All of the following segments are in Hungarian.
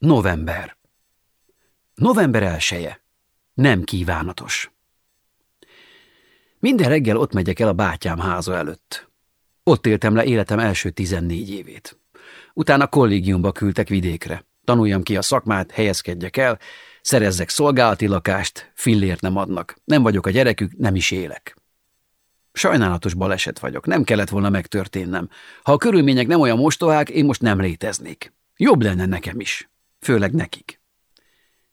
November. November elsője. Nem kívánatos. Minden reggel ott megyek el a bátyám háza előtt. Ott éltem le életem első tizennégy évét. Utána kollégiumba küldtek vidékre. Tanuljam ki a szakmát, helyezkedjek el, szerezzek szolgálati lakást, fillért nem adnak. Nem vagyok a gyerekük, nem is élek. Sajnálatos baleset vagyok, nem kellett volna megtörténnem. Ha a körülmények nem olyan mostohák, én most nem léteznék. Jobb lenne nekem is. Főleg nekik.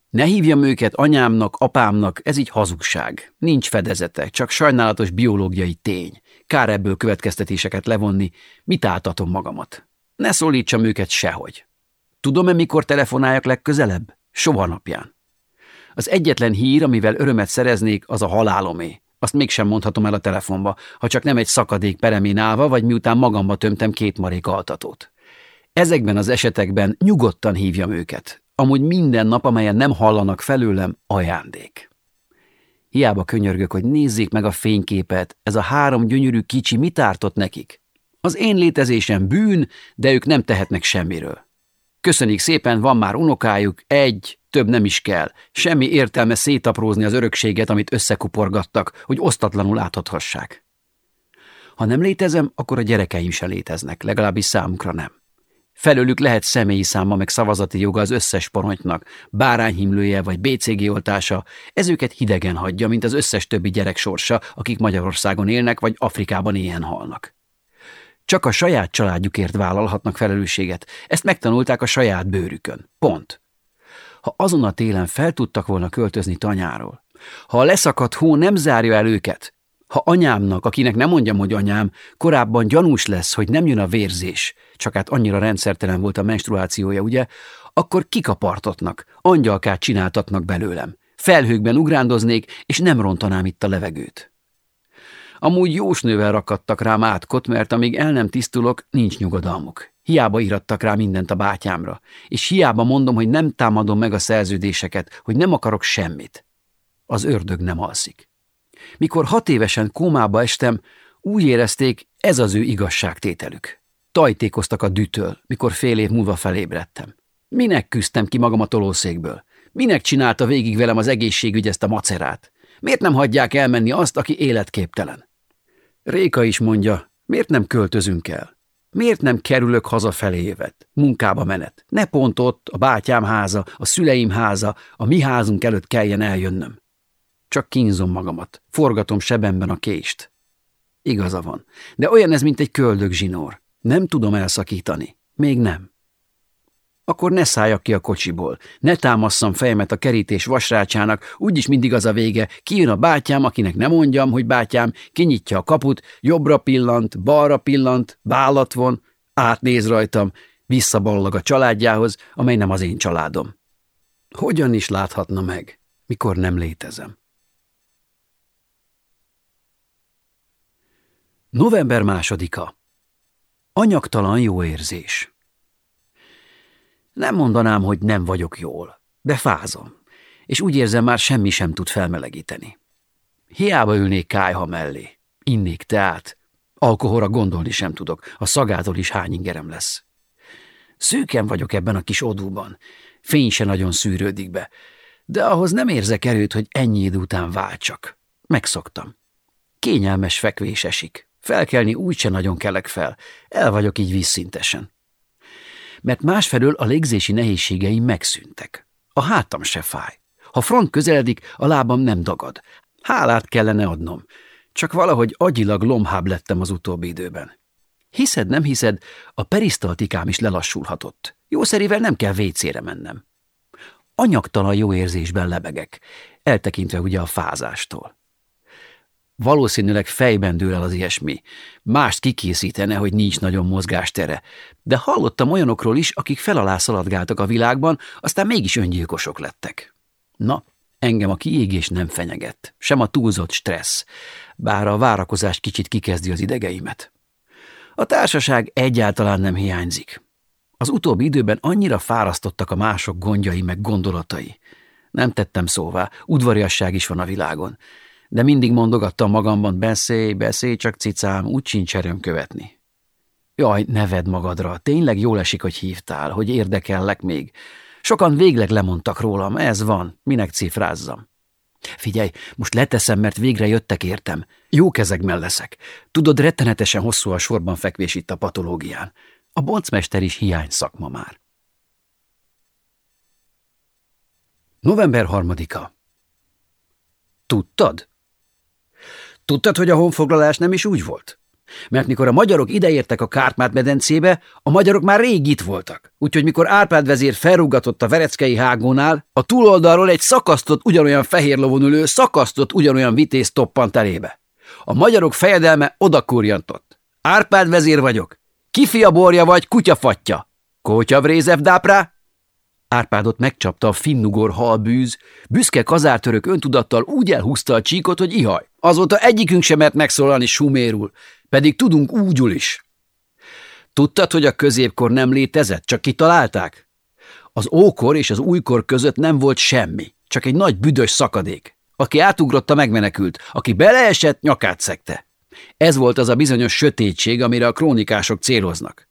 Ne hívjam őket anyámnak, apámnak, ez így hazugság. Nincs fedezete, csak sajnálatos biológiai tény. Kár ebből következtetéseket levonni, mit áltatom magamat. Ne szólítsam őket sehogy. Tudom-e, mikor telefonáljak legközelebb? Soha napján. Az egyetlen hír, amivel örömet szereznék, az a halálomé. Azt mégsem mondhatom el a telefonba, ha csak nem egy szakadék peremén állva, vagy miután magamba tömtem két marék altatót. Ezekben az esetekben nyugodtan hívjam őket. Amúgy minden nap, amelyen nem hallanak felőlem, ajándék. Hiába könyörgök, hogy nézzék meg a fényképet, ez a három gyönyörű kicsi mit ártott nekik? Az én létezésem bűn, de ők nem tehetnek semmiről. Köszönik szépen, van már unokájuk, egy, több nem is kell. Semmi értelme szétaprózni az örökséget, amit összekuporgattak, hogy osztatlanul átadhassák. Ha nem létezem, akkor a gyerekeim se léteznek, legalábbis számukra nem. Felőlük lehet személyi száma meg szavazati joga az összes porontnak, bárányhimlője vagy BCG oltása, ez őket hidegen hagyja, mint az összes többi gyerek sorsa, akik Magyarországon élnek vagy Afrikában éhen halnak. Csak a saját családjukért vállalhatnak felelősséget, ezt megtanulták a saját bőrükön. Pont. Ha azon a télen fel tudtak volna költözni tanyáról, ha a leszakadt hó nem zárja el őket, ha anyámnak, akinek nem mondjam, hogy anyám, korábban gyanús lesz, hogy nem jön a vérzés, csak hát annyira rendszertelen volt a menstruációja, ugye, akkor kikapartotnak, angyalkát csináltatnak belőlem. Felhőkben ugrándoznék, és nem rontanám itt a levegőt. Amúgy jósnővel rakadtak rám átkot, mert amíg el nem tisztulok, nincs nyugodalmuk. Hiába irattak rá mindent a bátyámra, és hiába mondom, hogy nem támadom meg a szerződéseket, hogy nem akarok semmit. Az ördög nem alszik. Mikor hat évesen kómába estem, úgy érezték, ez az ő igazságtételük. Tajtékoztak a dütől, mikor fél év múlva felébredtem. Minek küzdtem ki magam a tolószékből? Minek csinálta végig velem az egészségügy ezt a macerát? Miért nem hagyják elmenni azt, aki életképtelen? Réka is mondja, miért nem költözünk el? Miért nem kerülök hazafelé évet, munkába menet? Ne pont ott, a bátyám háza, a szüleim háza, a mi házunk előtt kelljen eljönnöm. Csak kínzom magamat, forgatom sebemben a kést. Igaza van, de olyan ez, mint egy köldög zsinór. Nem tudom elszakítani. Még nem. Akkor ne szálljak ki a kocsiból, ne támasszam fejemet a kerítés vasrácsának, úgyis mindig az a vége, kijön a bátyám, akinek nem mondjam, hogy bátyám, kinyitja a kaput, jobbra pillant, balra pillant, bálat von, átnéz rajtam, visszaballag a családjához, amely nem az én családom. Hogyan is láthatna meg, mikor nem létezem? November másodika. Anyagtalan jó érzés. Nem mondanám, hogy nem vagyok jól, de fázom, és úgy érzem, már semmi sem tud felmelegíteni. Hiába ülnék kájha mellé, innék teát, alkoholra gondolni sem tudok, a szagától is hány ingerem lesz. Szűken vagyok ebben a kis odúban, fény se nagyon szűrődik be, de ahhoz nem érzek erőt, hogy ennyi idő után váltsak. Megszoktam. Kényelmes fekvés esik. Felkelni úgyse nagyon kelek fel, el vagyok így vízszintesen. Mert másfelől a légzési nehézségeim megszűntek. A hátam se fáj. Ha front közeledik, a lábam nem dagad. Hálát kellene adnom. Csak valahogy agyilag lomhább lettem az utóbbi időben. Hiszed, nem hiszed, a perisztaltikám is lelassulhatott. Jószerivel nem kell vécére mennem. Anyagtalan jó érzésben lebegek, eltekintve ugye a fázástól. Valószínűleg fejben dől el az ilyesmi. Mást kikészítene, hogy nincs nagyon mozgástere. De hallottam olyanokról is, akik felalá szaladgáltak a világban, aztán mégis öngyilkosok lettek. Na, engem a kiégés nem fenyegett, sem a túlzott stressz, bár a várakozás kicsit kikezdi az idegeimet. A társaság egyáltalán nem hiányzik. Az utóbbi időben annyira fárasztottak a mások gondjai meg gondolatai. Nem tettem szóvá, udvariasság is van a világon de mindig mondogattam magamban, beszélj, beszélj, csak cicám, úgy sincs erőm követni. Jaj, neved magadra, tényleg jól esik, hogy hívtál, hogy érdekellek még. Sokan végleg lemondtak rólam, ez van, minek cifrázzam. Figyelj, most leteszem, mert végre jöttek értem. Jó kezekben leszek. Tudod, rettenetesen hosszú a sorban fekvés itt a patológián. A boncmester is hiány szakma már. November harmadika. Tudtad? Tudtad, hogy a honfoglalás nem is úgy volt? Mert mikor a magyarok ideértek a Kárpát-medencébe, a magyarok már rég itt voltak. Úgyhogy mikor Árpád vezér felrúgatott a Vereckei hágónál, a túloldalról egy szakasztott ugyanolyan fehér lovon ülő, szakasztott ugyanolyan vitéz toppant elébe. A magyarok fejedelme oda kurjantott. Árpád vezér vagyok. Kifia borja vagy, kutyafatja. Kótya vrézev dáprá? Árpádot megcsapta a finnugor halbűz, büszke kazártörök öntudattal úgy elhúzta a csíkot, hogy ihaj. Azóta egyikünk sem mert megszólalni sumérul, pedig tudunk úgyul is. Tudtad, hogy a középkor nem létezett, csak kitalálták? Az ókor és az újkor között nem volt semmi, csak egy nagy büdös szakadék. Aki átugrotta, megmenekült, aki beleesett, nyakát szekte. Ez volt az a bizonyos sötétség, amire a krónikások céloznak.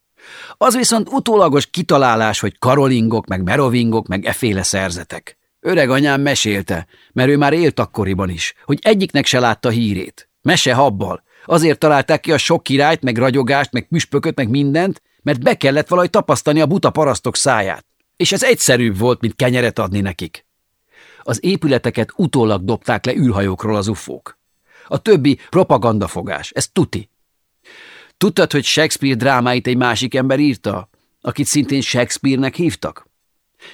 Az viszont utólagos kitalálás, hogy karolingok, meg merovingok, meg eféle szerzetek. Öreg anyám mesélte, mert ő már élt akkoriban is, hogy egyiknek se látta hírét. Mese habbal. Azért találták ki a sok királyt, meg ragyogást, meg püspököt, meg mindent, mert be kellett valahogy tapasztani a buta parasztok száját. És ez egyszerűbb volt, mint kenyeret adni nekik. Az épületeket utólag dobták le űrhajókról az ufók. A többi propagandafogás, ez tuti. Tudtad, hogy Shakespeare drámáit egy másik ember írta, akit szintén Shakespeare-nek hívtak?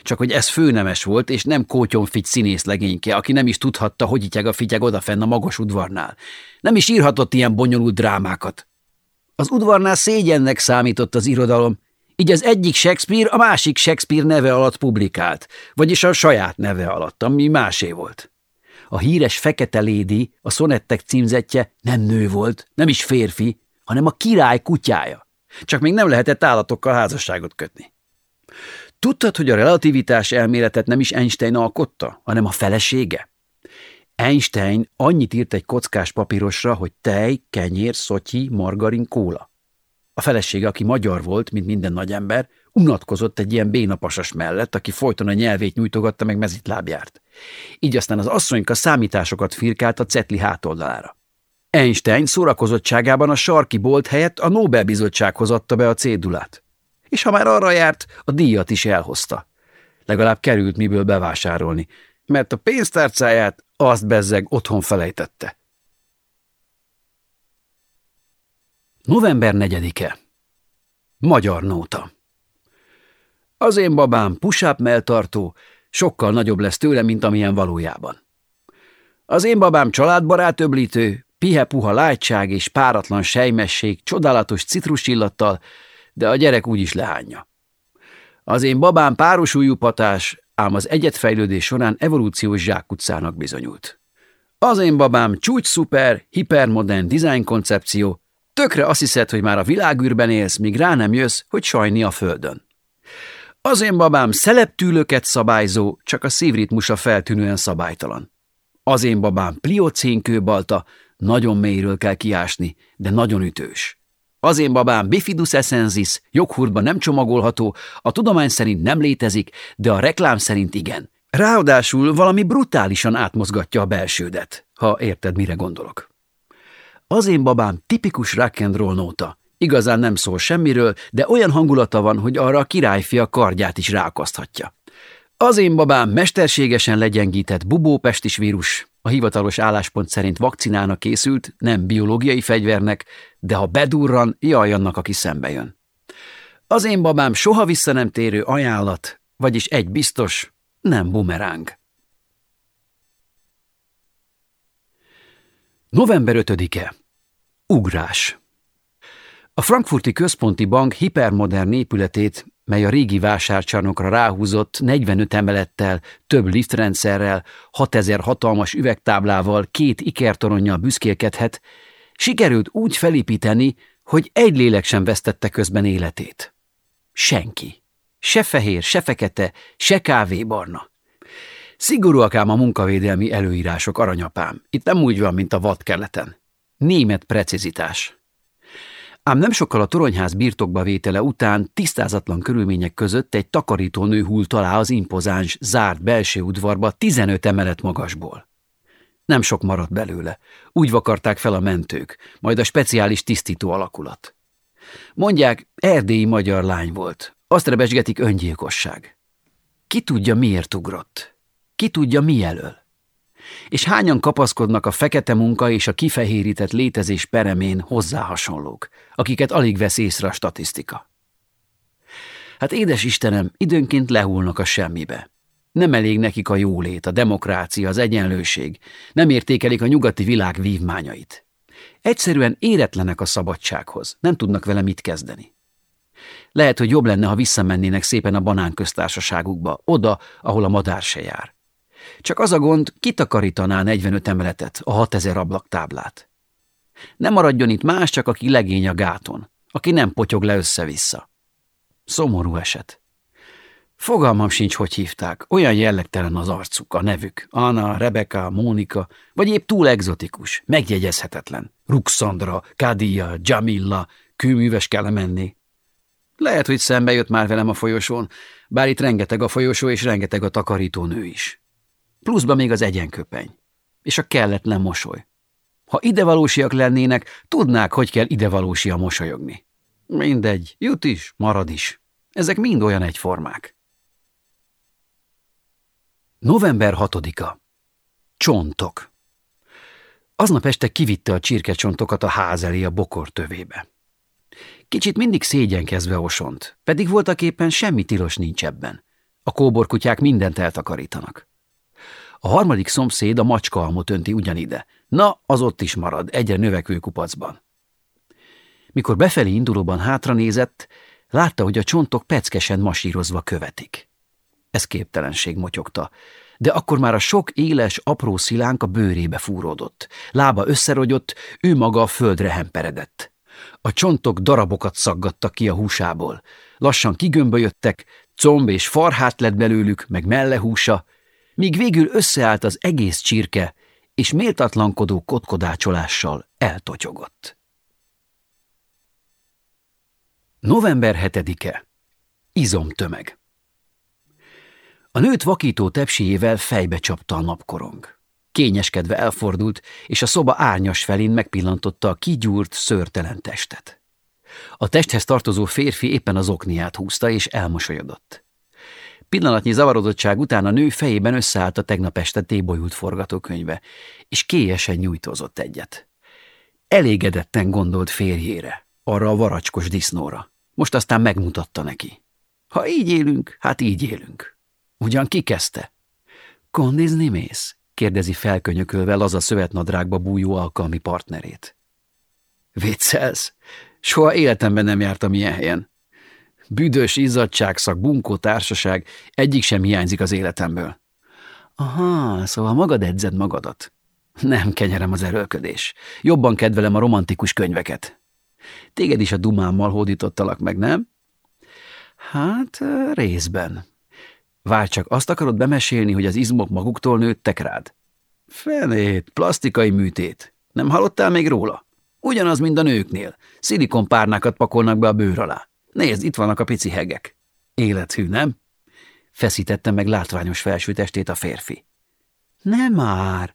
Csak hogy ez főnemes volt, és nem kótyonfigy színész legényke, aki nem is tudhatta, hogy ityeg a fityeg odafenn a magas udvarnál. Nem is írhatott ilyen bonyolult drámákat. Az udvarnál szégyennek számított az irodalom, így az egyik Shakespeare a másik Shakespeare neve alatt publikált, vagyis a saját neve alatt, ami másé volt. A híres Fekete Lédi, a szonettek címzetje nem nő volt, nem is férfi, hanem a király kutyája. Csak még nem lehetett állatokkal házasságot kötni. Tudtad, hogy a relativitás elméletet nem is Einstein alkotta, hanem a felesége? Einstein annyit írt egy kockás papírosra, hogy tej, kenyér, szotyi, margarin, kóla. A felesége, aki magyar volt, mint minden nagy ember, unatkozott egy ilyen bénapasas mellett, aki folyton a nyelvét nyújtogatta meg mezitlábjárt. Így aztán az asszonyka számításokat firkált a cetli hátoldalára. Einstein szórakozottságában a sarki bolt helyett a Nobel-bizottsághoz adta be a cédulát. És ha már arra járt, a díjat is elhozta. Legalább került miből bevásárolni, mert a pénztárcáját azt bezzeg otthon felejtette. November 4-e Magyar nóta Az én babám pusáp melltartó, sokkal nagyobb lesz tőle, mint amilyen valójában. Az én babám családbarát öblítő, pihe-puha lágyság és páratlan sejmesség csodálatos citrusillattal, de a gyerek úgyis lehányja. Az én babám párosuljú patás, ám az egyetfejlődés során evolúciós zsákutcának bizonyult. Az én babám csúcs szuper, hipermodern design koncepció, tökre azt hiszed, hogy már a világűrben élsz, míg rá nem jössz, hogy sajni a földön. Az én babám szeleptűlöket szabályzó, csak a szívritmusa feltűnően szabálytalan. Az én babám pliocénkőbalta, nagyon mélyről kell kiásni, de nagyon ütős. Az én babám bifidus essensis, joghurtba nem csomagolható, a tudomány szerint nem létezik, de a reklám szerint igen. Ráadásul valami brutálisan átmozgatja a belsődet, ha érted, mire gondolok. Az én babám tipikus rock nóta. Igazán nem szól semmiről, de olyan hangulata van, hogy arra a királyfia kardját is rákaszthatja. Az én babám mesterségesen legyengített bubópestis vírus, a hivatalos álláspont szerint vakcinának készült, nem biológiai fegyvernek, de ha bedurran, jaj annak, aki szembe jön. Az én babám soha vissza nem térő ajánlat, vagyis egy biztos, nem bumeráng. November 5-e. Ugrás. A Frankfurti Központi Bank hipermodern épületét mely a régi vásárcsarnokra ráhúzott 45 emelettel, több liftrendszerrel, 6000 hatalmas üvegtáblával, két ikertoronnyal büszkélkedhet, sikerült úgy felépíteni, hogy egy lélek sem vesztette közben életét. Senki. Se fehér, se fekete, se kávébarna. Szigorúak ám a munkavédelmi előírások, aranyapám. Itt nem úgy van, mint a vadkeleten. Német precizitás. Ám nem sokkal a toronyház birtokba vétele után tisztázatlan körülmények között egy takarítónő hult alá az impozáns, zárt belső udvarba 15 emelet magasból. Nem sok maradt belőle. Úgy vakarták fel a mentők, majd a speciális tisztító alakulat. Mondják, erdélyi magyar lány volt. Azt rebesgetik öngyilkosság. Ki tudja, miért ugrott? Ki tudja, mi elől? És hányan kapaszkodnak a fekete munka és a kifehérített létezés peremén hozzá hasonlók, akiket alig vesz észre a statisztika? Hát édes Istenem, időnként lehulnak a semmibe. Nem elég nekik a jólét, a demokrácia, az egyenlőség. Nem értékelik a nyugati világ vívmányait. Egyszerűen éretlenek a szabadsághoz, nem tudnak vele mit kezdeni. Lehet, hogy jobb lenne, ha visszamennének szépen a banánköztársaságukba, oda, ahol a madár se jár. Csak az a gond, kitakarítaná 45 emeletet, a 6000 ablaktáblát. Nem maradjon itt más, csak aki legény a gáton, aki nem potyog le össze-vissza. Szomorú eset. Fogalmam sincs, hogy hívták. Olyan jellegtelen az arcuk, a nevük. Anna, Rebecca, Mónika, vagy épp túl egzotikus, megjegyezhetetlen. Ruxandra, Kadia, Jamilla, kőműves kell menni. Lehet, hogy szembe jött már velem a folyosón, bár itt rengeteg a folyosó és rengeteg a takarítónő is. Pluszba még az egyenköpeny. És a kelletlen mosoly. Ha idevalósiak lennének, tudnák, hogy kell idevalósia mosolyogni. Mindegy, jut is, marad is. Ezek mind olyan egyformák. November 6-a. Csontok. Aznap este kivitte a csirkecsontokat a ház elé a bokor tövébe. Kicsit mindig szégyenkezve osont, pedig voltak éppen semmi tilos nincs ebben. A kóborkutyák mindent eltakarítanak. A harmadik szomszéd a macska almot önti ugyanide. Na, az ott is marad, egyre növekvő kupacban. Mikor befelé indulóban hátra nézett, látta, hogy a csontok peckesen masírozva követik. Ez képtelenség motyogta, de akkor már a sok éles, apró szilánk a bőrébe fúródott. Lába összerogyott, ő maga a földre hemperedett. A csontok darabokat szaggattak ki a húsából. Lassan kigömbölyöttek, comb és farhát lett belőlük, meg mellehúsa, míg végül összeállt az egész csirke, és méltatlankodó kotkodácsolással eltotyogott. November 7-e. Izomtömeg. A nőt vakító tepsijével fejbe csapta a napkorong. Kényeskedve elfordult, és a szoba árnyas felén megpillantotta a kigyúrt, szőrtelen testet. A testhez tartozó férfi éppen az okniát húzta, és elmosolyodott. Pillanatnyi zavarodottság után a nő fejében összeállt a tegnap este tébolyult forgatókönyve, és kélyesen nyújtózott egyet. Elégedetten gondolt férjére, arra a varacskos disznóra. Most aztán megmutatta neki. Ha így élünk, hát így élünk. Ugyan ki kezdte? Kondizni mész? kérdezi felkönyökölve a szövetnadrágba bújó alkalmi partnerét. Viccelsz? Soha életemben nem jártam ilyen helyen. Büdös izzadságszak, bunkó társaság, egyik sem hiányzik az életemből. Aha, szóval magad edzed magadat. Nem kenyerem az erőlködés. Jobban kedvelem a romantikus könyveket. Téged is a dumámmal hódítottalak meg, nem? Hát, részben. Várj csak, azt akarod bemesélni, hogy az izmok maguktól nőttek rád? Fenét, plastikai műtét. Nem hallottál még róla? Ugyanaz, mint a nőknél. Szilikonpárnákat pakolnak be a bőr alá. Nézd, itt vannak a pici hegek. Élethű, nem? Feszítette meg látványos felsőtestét a férfi. Nem már.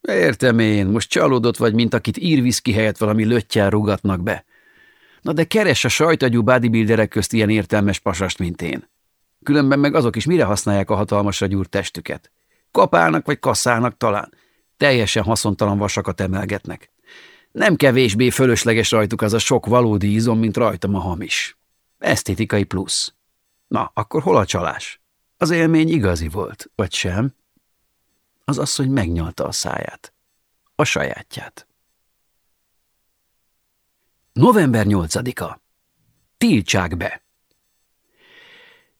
Értem én, most csalódott vagy, mint akit írviszki helyett valami löttyel rugatnak be. Na de keres a sajtagyú bodybuilderek közt ilyen értelmes pasast, mint én. Különben meg azok is mire használják a hatalmasra gyúrt testüket? Kapálnak vagy kasszálnak talán. Teljesen haszontalan vasakat emelgetnek. Nem kevésbé fölösleges rajtuk az a sok valódi izom, mint rajtam a hamis. Esztétikai plusz. Na, akkor hol a csalás? Az élmény igazi volt, vagy sem? Az asszony megnyalta a száját. A sajátját. November 8-a. Tiltsák be!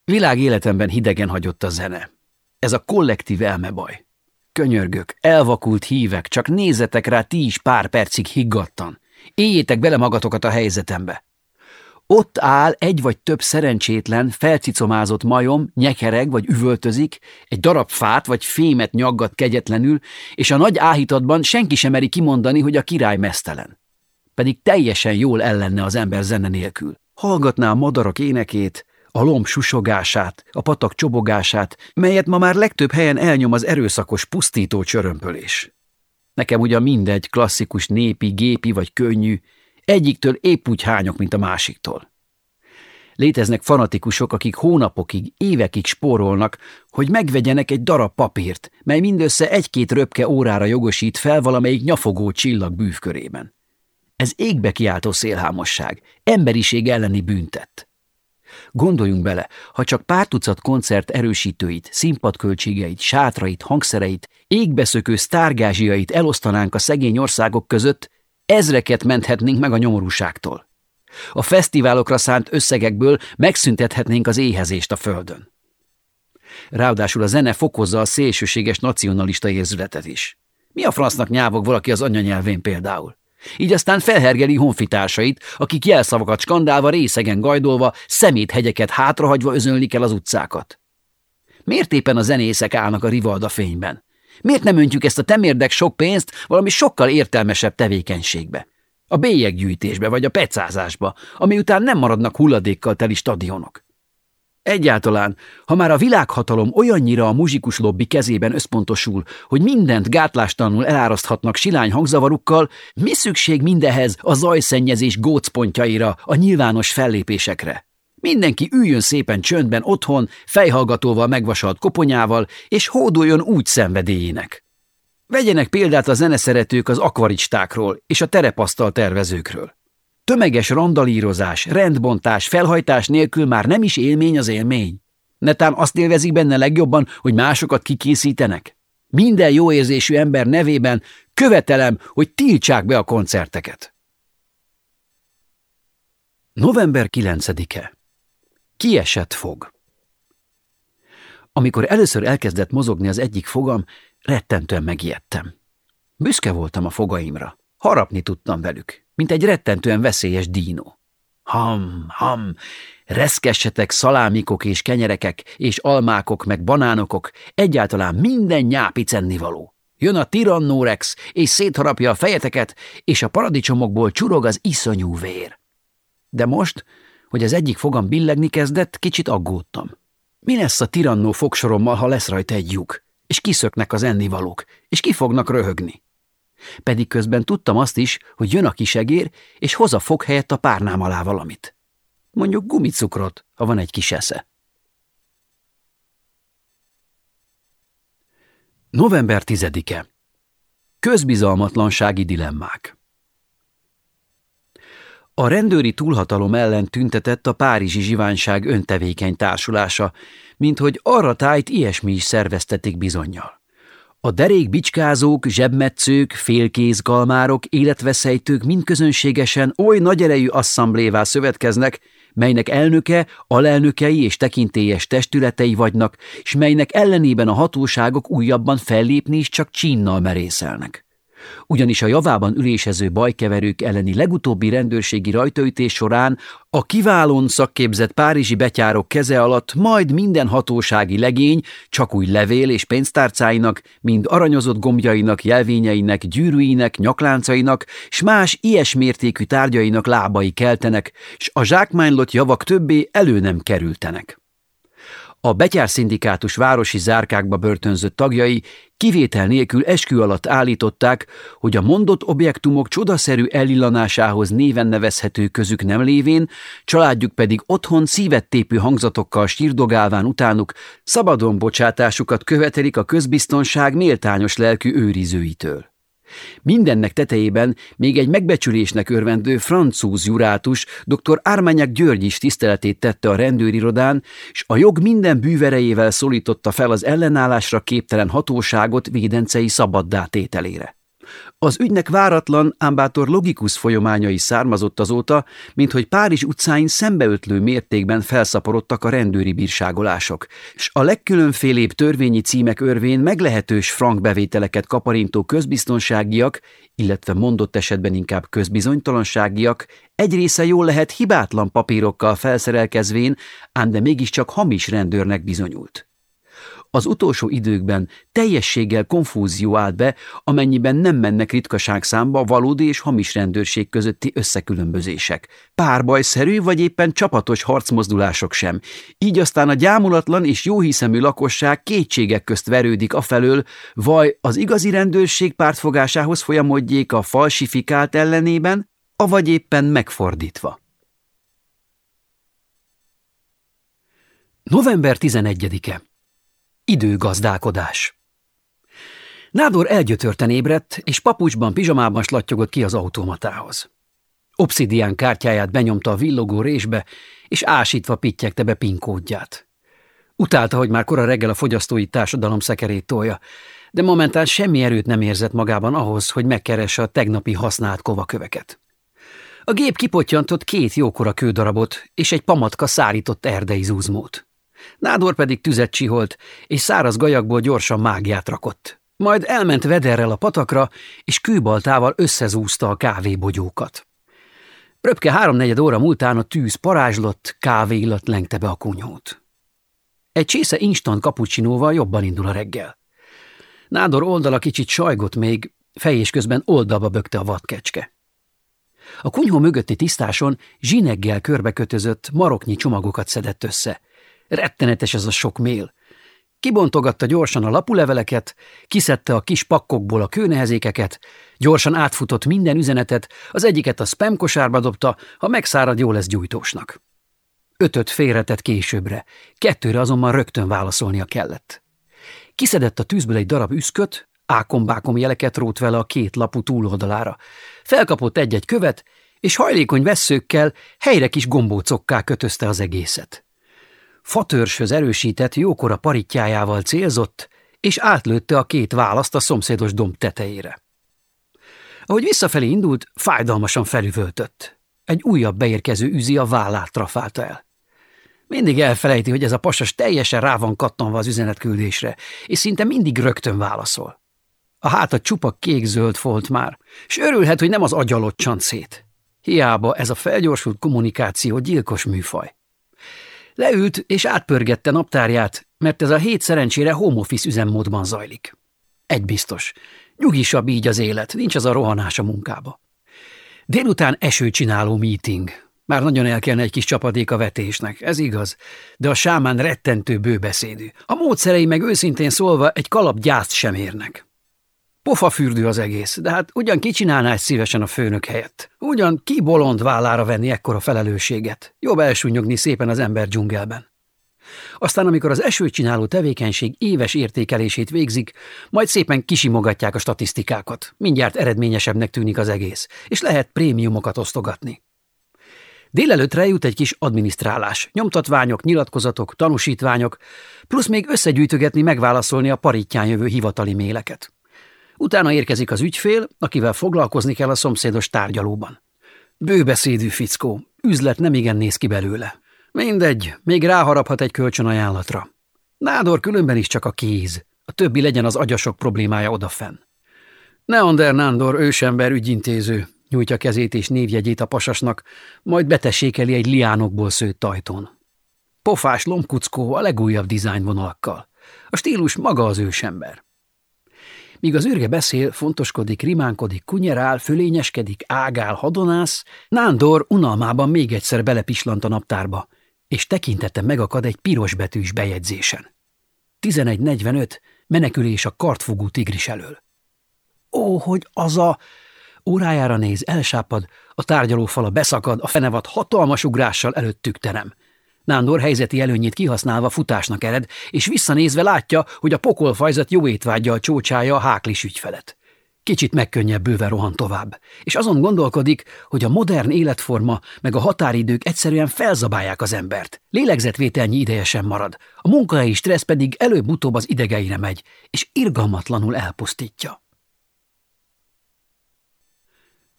Világ életemben hidegen hagyott a zene. Ez a kollektív elmebaj. Könyörgök, elvakult hívek, csak nézzetek rá ti is pár percig higgadtan. Éljétek bele magatokat a helyzetembe. Ott áll egy vagy több szerencsétlen, felcicomázott majom, nyekereg vagy üvöltözik, egy darab fát vagy fémet nyaggat kegyetlenül, és a nagy áhítatban senki sem meri kimondani, hogy a király mesztelen. pedig teljesen jól ellenne az ember zene nélkül. Hallgatná a madarak énekét, a lomb susogását, a patak csobogását, melyet ma már legtöbb helyen elnyom az erőszakos, pusztító csörömpölés. Nekem ugyan mindegy, klasszikus népi, gépi vagy könnyű, egyiktől épp úgy hányok, mint a másiktól. Léteznek fanatikusok, akik hónapokig, évekig spórolnak, hogy megvegyenek egy darab papírt, mely mindössze egy-két röpke órára jogosít fel valamelyik nyafogó csillag bűvkörében. Ez égbe kiáltó szélhámosság, emberiség elleni büntet. Gondoljunk bele, ha csak pár tucat koncert erősítőit, színpadköltségeit, sátrait, hangszereit, égbeszökő sztárgázsiait elosztanánk a szegény országok között, ezreket menthetnénk meg a nyomorúságtól. A fesztiválokra szánt összegekből megszüntethetnénk az éhezést a földön. Ráadásul a zene fokozza a szélsőséges nacionalista érzületet is. Mi a francnak nyávog valaki az anyanyelvén például? Így aztán felhergeli honfitársait, akik jelszavakat skandálva, részegen gajdolva, szeméthegyeket hátrahagyva özönlik el az utcákat. Miért éppen a zenészek állnak a rivalda fényben? Miért nem öntjük ezt a temérdek sok pénzt valami sokkal értelmesebb tevékenységbe? A bélyeggyűjtésbe vagy a pecázásba, ami után nem maradnak hulladékkal teli stadionok. Egyáltalán, ha már a világhatalom olyannyira a muzsikus lobby kezében összpontosul, hogy mindent gátlástalanul eláraszthatnak silány hangzavarukkal, mi szükség mindehez a zajszennyezés gócpontjaira, a nyilvános fellépésekre? Mindenki üljön szépen csöndben otthon, fejhallgatóval megvasalt koponyával, és hódoljon úgy szenvedélyének. Vegyenek példát a zeneszeretők az akvaristákról és a terepasztal tervezőkről. Tömeges randalírozás, rendbontás, felhajtás nélkül már nem is élmény az élmény. Netán azt élvezik benne legjobban, hogy másokat kikészítenek. Minden jó érzésű ember nevében követelem, hogy tiltsák be a koncerteket. November 9-e. Kiesett fog. Amikor először elkezdett mozogni az egyik fogam, rettentően megijedtem. Büszke voltam a fogaimra. Harapni tudtam velük mint egy rettentően veszélyes dínó. Ham, ham, reszkessetek szalámikok és kenyerekek, és almákok meg banánokok, egyáltalán minden nyápi cennivaló. Jön a tirannórex, és szétharapja a fejeteket, és a paradicsomokból csurog az iszonyú vér. De most, hogy az egyik fogam billegni kezdett, kicsit aggódtam. Mi lesz a tirannó fogsorommal, ha lesz rajta egy lyuk, és kiszöknek az ennivalók, és ki fognak röhögni? Pedig közben tudtam azt is, hogy jön a kisegér, és hoz a fog helyett a párnám alá valamit. Mondjuk gumicukrot, ha van egy kis esze. November 10-e. Közbizalmatlansági dilemmák. A rendőri túlhatalom ellen tüntetett a Párizsi Zsiványság öntevékeny társulása, mint hogy arra tájt ilyesmi is szerveztetik bizonyal. A derék bicskázók, zsebmetszők, félkézgalmárok, életveszejtők mind közönségesen oly nagy erejű asszamblévá szövetkeznek, melynek elnöke, alelnökei és tekintélyes testületei vagynak, és melynek ellenében a hatóságok újabban fellépni is csak csínnal merészelnek ugyanis a javában ülésező bajkeverők elleni legutóbbi rendőrségi rajtaütés során a kiválón szakképzett párizsi betyárok keze alatt majd minden hatósági legény, csak úgy levél és pénztárcáinak, mind aranyozott gombjainak, jelvényeinek, gyűrűinek, nyakláncainak, s más ilyes mértékű tárgyainak lábai keltenek, s a zsákmánylott javak többé elő nem kerültenek. A Betyár Szindikátus városi zárkákba börtönzött tagjai kivétel nélkül eskü alatt állították, hogy a mondott objektumok csodaszerű elillanásához néven nevezhető közük nem lévén, családjuk pedig otthon szívettépű hangzatokkal sírdogálván utánuk szabadon bocsátásukat követelik a közbiztonság méltányos lelkű őrizőitől. Mindennek tetejében még egy megbecsülésnek örvendő francúz jurátus, dr. Ármányák György is tiszteletét tette a rendőrirodán, és a jog minden bűverejével szólította fel az ellenállásra képtelen hatóságot védencei szabaddá tételére. Az ügynek váratlan, ám bátor logikus folyamányai származott azóta, mint hogy Párizs utcáin szembeötlő mértékben felszaporodtak a rendőri bírságolások, s a legkülönfélébb törvényi címek örvén meglehetős frankbevételeket kaparintó közbiztonságiak, illetve mondott esetben inkább közbizonytalanságiak, egy része jól lehet hibátlan papírokkal felszerelkezvén, ám de mégiscsak hamis rendőrnek bizonyult. Az utolsó időkben teljességgel konfúzió állt be, amennyiben nem mennek ritkaság számba valódi és hamis rendőrség közötti összekülönbözések. Párbajszerű vagy éppen csapatos harcmozdulások sem. Így aztán a gyámulatlan és jóhiszemű lakosság kétségek közt verődik afelől, vaj az igazi rendőrség pártfogásához folyamodjék a falsifikált ellenében, avagy éppen megfordítva. November 11-e Időgazdálkodás Nádor elgyötörten ébredt, és papucsban, pizsamában slattyogott ki az automatához. Obszidián kártyáját benyomta a villogó résbe, és ásítva pittyegte be pinkódját. Utálta, hogy már kora reggel a fogyasztói társadalom szekerét tolja, de momentán semmi erőt nem érzett magában ahhoz, hogy megkeresse a tegnapi használt kovaköveket. A gép kipottyantott két jókora kődarabot és egy pamatka szárított erdei zúzmót. Nádor pedig tüzet csiholt, és száraz gajakból gyorsan mágiát rakott. Majd elment vederrel a patakra, és kőbaltával összezúzta a kávébogyókat. Röpke háromnegyed óra múltán a tűz parázslott, kávéillat lengte be a kunyhót. Egy csésze instant kapucsinóval jobban indul a reggel. Nádor oldala kicsit sajgott még, fejés közben oldalba bökte a vadkecske. A kunyhó mögötti tisztáson zsineggel körbekötözött maroknyi csomagokat szedett össze – Rettenetes ez a sok mél. Kibontogatta gyorsan a lapuleveleket, kiszedte a kis pakkokból a kőnehezékeket, gyorsan átfutott minden üzenetet, az egyiket a spam kosárba dobta, ha megszárad, jó lesz gyújtósnak. Ötöt félretett későbbre, kettőre azonban rögtön válaszolnia kellett. Kiszedett a tűzből egy darab üszköt, ákombákom jeleket rót vele a két lapú túloldalára. Felkapott egy-egy követ, és hajlékony vesszőkkel helyre kis gombócokká kötözte az egészet fatörzshöz erősített jókora paritjájával célzott, és átlőtte a két választ a szomszédos domb tetejére. Ahogy visszafelé indult, fájdalmasan felüvöltött. Egy újabb beérkező üzi a vállát trafálta el. Mindig elfelejti, hogy ez a pasas teljesen rá van kattanva az üzenetküldésre, és szinte mindig rögtön válaszol. A háta csupa kék-zöld folt már, és örülhet, hogy nem az agyalott csant szét. Hiába ez a felgyorsult kommunikáció gyilkos műfaj. Leült és átpörgette naptárját, mert ez a hét szerencsére home office üzemmódban zajlik. Egy biztos, nyugisabb így az élet, nincs az a rohanás a munkába. Délután esőcsináló meeting. Már nagyon el kellene egy kis csapadék a vetésnek, ez igaz, de a sámán rettentő bőbeszédű. A módszerei meg őszintén szólva egy kalap gyászt sem érnek. Pofafürdő az egész, de hát ugyan kicsinálná egy szívesen a főnök helyett. Ugyan ki bolond vállára venni ekkora felelősséget. Jobb elsúnyogni szépen az ember dzsungelben. Aztán, amikor az esőcsináló tevékenység éves értékelését végzik, majd szépen kisimogatják a statisztikákat. Mindjárt eredményesebbnek tűnik az egész, és lehet prémiumokat osztogatni. Délelőtt jut egy kis adminisztrálás, nyomtatványok, nyilatkozatok, tanúsítványok, plusz még összegyűjtögetni, megválaszolni a paritján jövő hivatali méleket. Utána érkezik az ügyfél, akivel foglalkozni kell a szomszédos tárgyalóban. Bőbeszédű fickó, üzlet nem igen néz ki belőle. Mindegy, még ráharaphat egy kölcsönajánlatra. Nádor különben is csak a kéz, a többi legyen az agyasok problémája odafenn. Neander Nándor ősember ügyintéző, nyújtja kezét és névjegyét a pasasnak, majd betessékeli egy liánokból szőtt ajtón. Pofás lombkuckó a legújabb dizájnvonalakkal. A stílus maga az ősember. Míg az űrge beszél, fontoskodik, rimánkodik, kunyerál, fölényeskedik, ágál, hadonász, Nándor unalmában még egyszer belepislant a naptárba, és tekintette megakad egy piros betűs bejegyzésen. 11.45. Menekülés a kartfogú tigris elől. Ó, hogy az a... Órájára néz, elsápad, a tárgyalófala beszakad, a fenevad hatalmas ugrással előttük terem. Nándor helyzeti előnyét kihasználva futásnak ered, és visszanézve látja, hogy a pokolfajzat jó étvágya a csócsája a háklis ügyfelet. Kicsit megkönnyebbülve rohan tovább, és azon gondolkodik, hogy a modern életforma meg a határidők egyszerűen felzabálják az embert. Lélegzetvételnyi ideje sem marad, a munkahelyi stressz pedig előbb-utóbb az idegeire megy, és irgalmatlanul elpusztítja.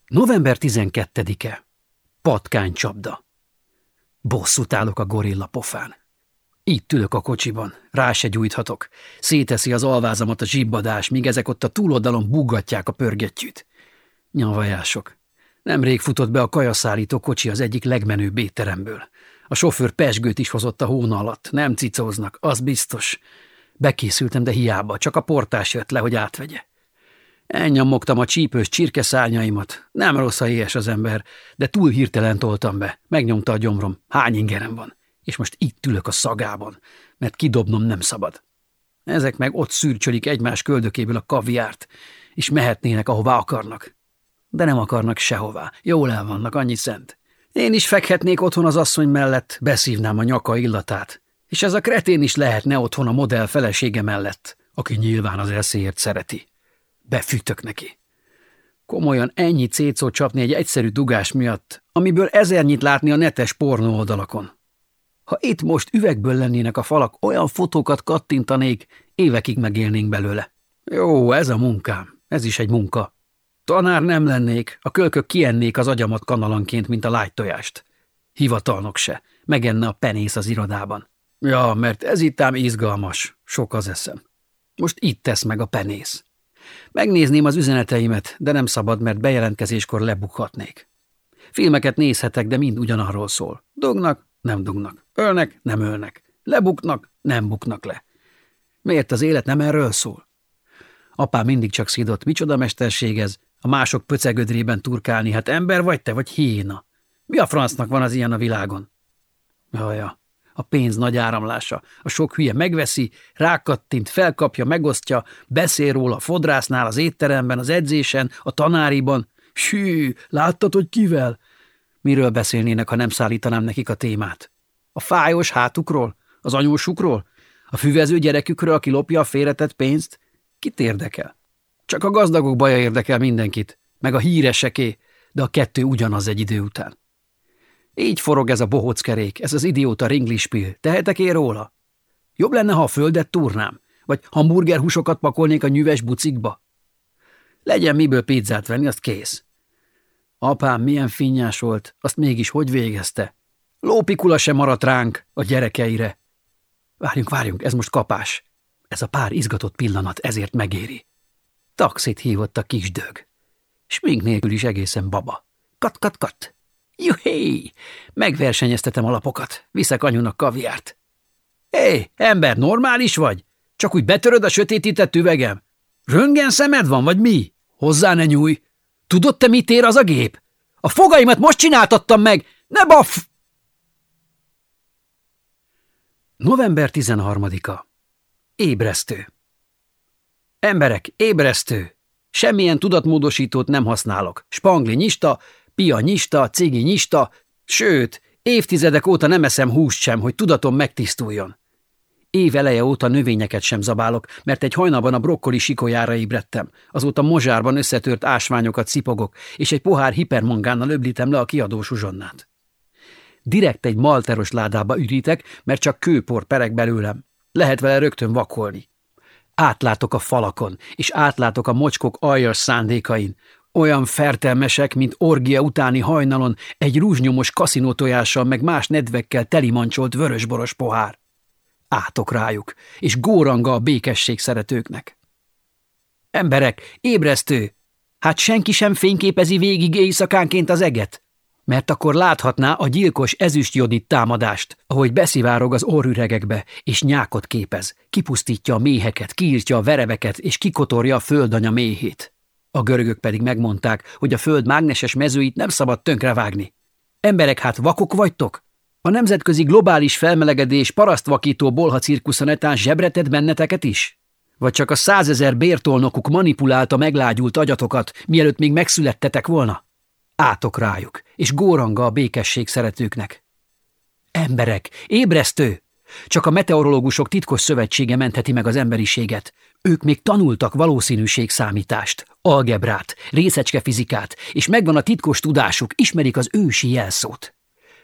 November 12-e. Patkánycsapda Bosszút állok a gorilla pofán. Itt ülök a kocsiban, rá se gyújthatok. Széteszi az alvázamat a zsibbadás, míg ezek ott a túloldalon buggatják a pörgettyűt. Nyavajások. Nemrég futott be a kajaszállító kocsi az egyik legmenőbb étteremből. A sofőr pesgőt is hozott a hóna alatt, nem cicóznak, az biztos. Bekészültem, de hiába, csak a portás jött le, hogy átvegye. Elnyomogtam a csípős csirkeszárnyaimat. Nem rossz a ilyes az ember, de túl hirtelen toltam be. Megnyomta a gyomrom. Hány ingerem van? És most itt ülök a szagában, mert kidobnom nem szabad. Ezek meg ott szürcsölik egymás köldökéből a kaviárt, és mehetnének, ahová akarnak. De nem akarnak sehová. Jól el vannak, annyi szent. Én is fekhetnék otthon az asszony mellett, beszívnám a nyaka illatát. És ez a kretén is lehetne otthon a modell felesége mellett, aki nyilván az eszéért szereti. Befűtök neki. Komolyan ennyi cécót csapni egy egyszerű dugás miatt, amiből ezernyit látni a netes pornó oldalakon. Ha itt most üvegből lennének a falak, olyan fotókat kattintanék, évekig megélnénk belőle. Jó, ez a munkám. Ez is egy munka. Tanár nem lennék, a kölkök kiennék az agyamat kanalanként, mint a lágytojást. Hivatalnok se, megenne a penész az irodában. Ja, mert ez itt ám izgalmas, sok az eszem. Most itt tesz meg a penész. Megnézném az üzeneteimet, de nem szabad, mert bejelentkezéskor lebukhatnék. Filmeket nézhetek, de mind ugyanarról szól. Dugnak, nem dugnak. Ölnek, nem ölnek. Lebuknak, nem buknak le. Miért az élet nem erről szól? Apám mindig csak szidott, micsoda mesterség ez, a mások pöcegödrében turkálni, hát ember vagy te, vagy hiéna. Mi a francnak van az ilyen a világon? Jaja, a pénz nagy áramlása. A sok hülye megveszi, rákattint, felkapja, megosztja, beszél róla a fodrásznál, az étteremben, az edzésen, a tanáriban. Sű, láttad, hogy kivel? Miről beszélnének, ha nem szállítanám nekik a témát? A fájos hátukról? Az anyósukról? A füvező gyerekükről, aki lopja a félretett pénzt? Kit érdekel? Csak a gazdagok baja érdekel mindenkit, meg a híreseké, de a kettő ugyanaz egy idő után. Így forog ez a bohóckerék, ez az idióta ringlispil. Tehetek én róla? Jobb lenne, ha a földet turnám, vagy hamburgerhúsokat pakolnék a nyüves bucikba. Legyen miből pizzát venni, azt kész. Apám milyen finnyás volt, azt mégis hogy végezte? Lópikula sem maradt ránk a gyerekeire. Várjunk, várjunk, ez most kapás. Ez a pár izgatott pillanat ezért megéri. Taxit hívott a kis dög. Smink nélkül is egészen baba. Kat, kat, kat. Juhé! Megversenyeztetem a lapokat. Viszek anyunak kaviárt. Hé, ember, normális vagy? Csak úgy betöröd a sötétített üvegem? Röngen szemed van, vagy mi? Hozzá ne nyúj! Tudod te, mit ér az a gép? A fogaimat most csináltattam meg! Ne baff! November 13-a. Ébresztő. Emberek, ébresztő! Semmilyen tudatmódosítót nem használok. Spangli nyista, pia nyista, cigi nyista, sőt, évtizedek óta nem eszem húst sem, hogy tudatom megtisztuljon. Év eleje óta növényeket sem zabálok, mert egy hajnalban a brokkoli sikolyára ébredtem. Azóta mozsárban összetört ásványokat szipogok, és egy pohár hipermangánnal öblítem le a kiadós uzsonnát. Direkt egy malteros ládába ürítek, mert csak kőpor perek belőlem. Lehet vele rögtön vakolni. Átlátok a falakon, és átlátok a mocskok aljas szándékain. Olyan fertelmesek, mint orgia utáni hajnalon egy rúzsnyomos kaszinótojással meg más nedvekkel telimancsolt vörösboros pohár. Átok rájuk, és góranga a békesség szeretőknek. Emberek, ébresztő! Hát senki sem fényképezi végig éjszakánként az eget? mert akkor láthatná a gyilkos ezüstjodit támadást, ahogy beszivárog az orrüregekbe, és nyákot képez, kipusztítja a méheket, kiírtja a vereveket, és kikotorja a földanya méhét. A görögök pedig megmondták, hogy a föld mágneses mezőit nem szabad tönkrevágni. Emberek, hát vakok vagytok? A nemzetközi globális felmelegedés parasztvakító bolha cirkuszonetán zsebreted benneteket is? Vagy csak a százezer bértolnokuk manipulálta meglágyult agyatokat, mielőtt még megszülettetek volna? Átok rájuk, és góranga a békesség szeretőknek. Emberek, ébresztő! Csak a meteorológusok titkos szövetsége mentheti meg az emberiséget. Ők még tanultak valószínűségszámítást, algebrát, részecskefizikát, és megvan a titkos tudásuk, ismerik az ősi jelszót.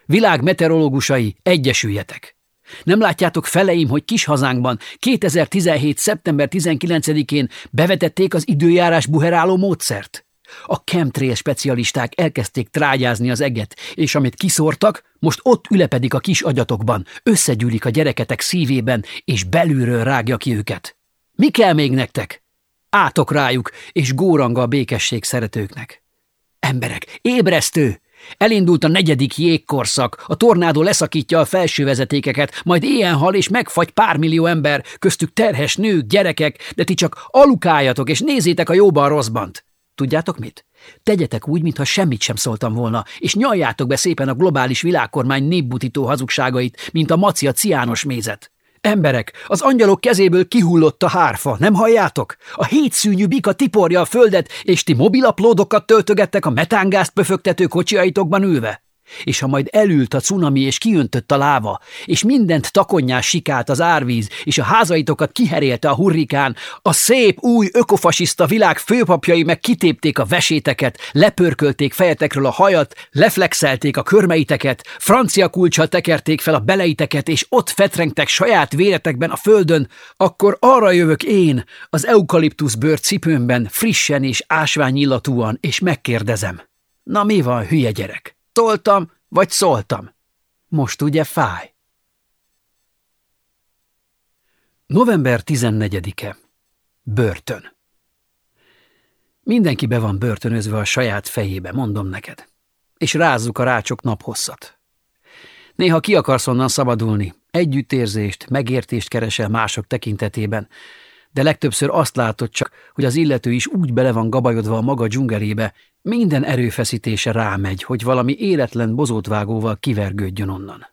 Világ meteorológusai, egyesüljetek! Nem látjátok feleim, hogy kis hazánkban 2017. szeptember 19-én bevetették az időjárás buheráló módszert? A chemtrail specialisták elkezdték trágyázni az eget, és amit kiszórtak, most ott ülepedik a kis agyatokban, összegyűlik a gyereketek szívében, és belülről rágja ki őket. Mi kell még nektek? Átok rájuk, és góranga a békesség szeretőknek. Emberek, ébresztő! Elindult a negyedik jégkorszak, a tornádó leszakítja a felső vezetékeket, majd éjjel hal és megfagy pár millió ember, köztük terhes nők, gyerekek, de ti csak alukáljatok és nézzétek a jóban rosszbant. Tudjátok mit? Tegyetek úgy, mintha semmit sem szóltam volna, és nyaljátok be szépen a globális világkormány népbutító hazugságait, mint a macia ciános mézet. Emberek, az angyalok kezéből kihullott a hárfa, nem halljátok? A hétszűnyű bika tiporja a földet, és ti mobilaplódokat töltögettek a metángázt pöfögtető kocsiaitokban ülve. És ha majd elült a cunami és kiöntött a láva, és mindent takonyás sikált az árvíz, és a házaitokat kiherélte a hurrikán, a szép új ökofasiszta világ főpapjai meg kitépték a veséteket, lepörkölték fejetekről a hajat, leflexelték a körmeiteket, francia kulcsal tekerték fel a beleiteket, és ott fetrengtek saját véretekben a földön, akkor arra jövök én, az eukaliptusz bőr cipőmben, frissen és ásványillatúan, és megkérdezem. Na mi van, hülye gyerek? Szóltam, vagy szóltam? Most ugye fáj. November 14-e. Börtön. Mindenki be van börtönözve a saját fejébe, mondom neked. És rázzuk a rácsok naphosszat. Néha ki akarsz onnan szabadulni, együttérzést, megértést keresel mások tekintetében, de legtöbbször azt látod csak, hogy az illető is úgy bele van gabajodva a maga dzsungelébe, minden erőfeszítése rámegy, hogy valami életlen bozótvágóval kivergődjön onnan.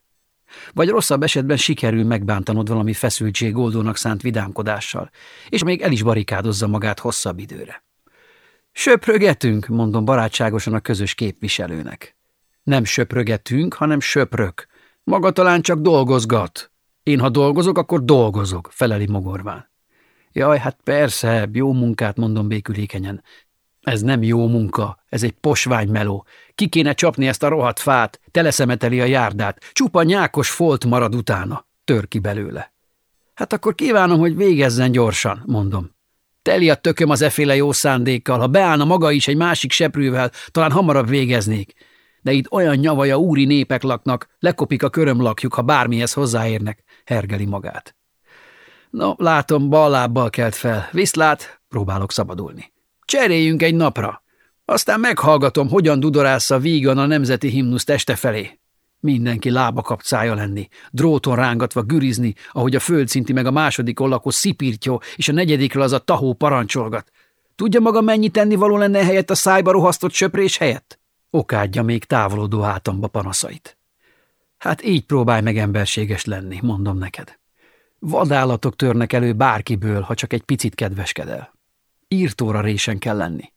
Vagy rosszabb esetben sikerül megbántanod valami feszültség oldónak szánt vidámkodással, és még el is barikádozza magát hosszabb időre. Söprögetünk, mondom barátságosan a közös képviselőnek. Nem söprögetünk, hanem söprök. Maga talán csak dolgozgat. Én, ha dolgozok, akkor dolgozok, feleli mogorván. Jaj, hát persze, jó munkát, mondom békülékenyen. Ez nem jó munka, ez egy posványmeló. Ki kéne csapni ezt a rohadt fát, teleszemeteli a járdát, csupa nyákos folt marad utána. Tör ki belőle. Hát akkor kívánom, hogy végezzen gyorsan, mondom. Teli a tököm az eféle jó szándékkal, ha beállna maga is egy másik seprűvel, talán hamarabb végeznék. De itt olyan nyavaja úri népek laknak, lekopik a körömlakjuk, ha bármihez hozzáérnek, hergeli magát. No, látom, bal lábbal kelt fel. Viszlát, próbálok szabadulni. Cseréljünk egy napra. Aztán meghallgatom, hogyan dudorálsz a vígan a nemzeti himnusz teste felé. Mindenki lába kapcája lenni, dróton rángatva gürizni, ahogy a földszinti meg a második lakó szipírtyó, és a negyedikről az a tahó parancsolgat. Tudja maga, mennyi tennivaló lenne helyett a szájba rohasztott söprés helyett? Okádja még távolodó hátamba panaszait. Hát így próbálj meg emberséges lenni, mondom neked. Vadállatok törnek elő bárkiből, ha csak egy picit kedveskedel. Írtóra résen kell lenni.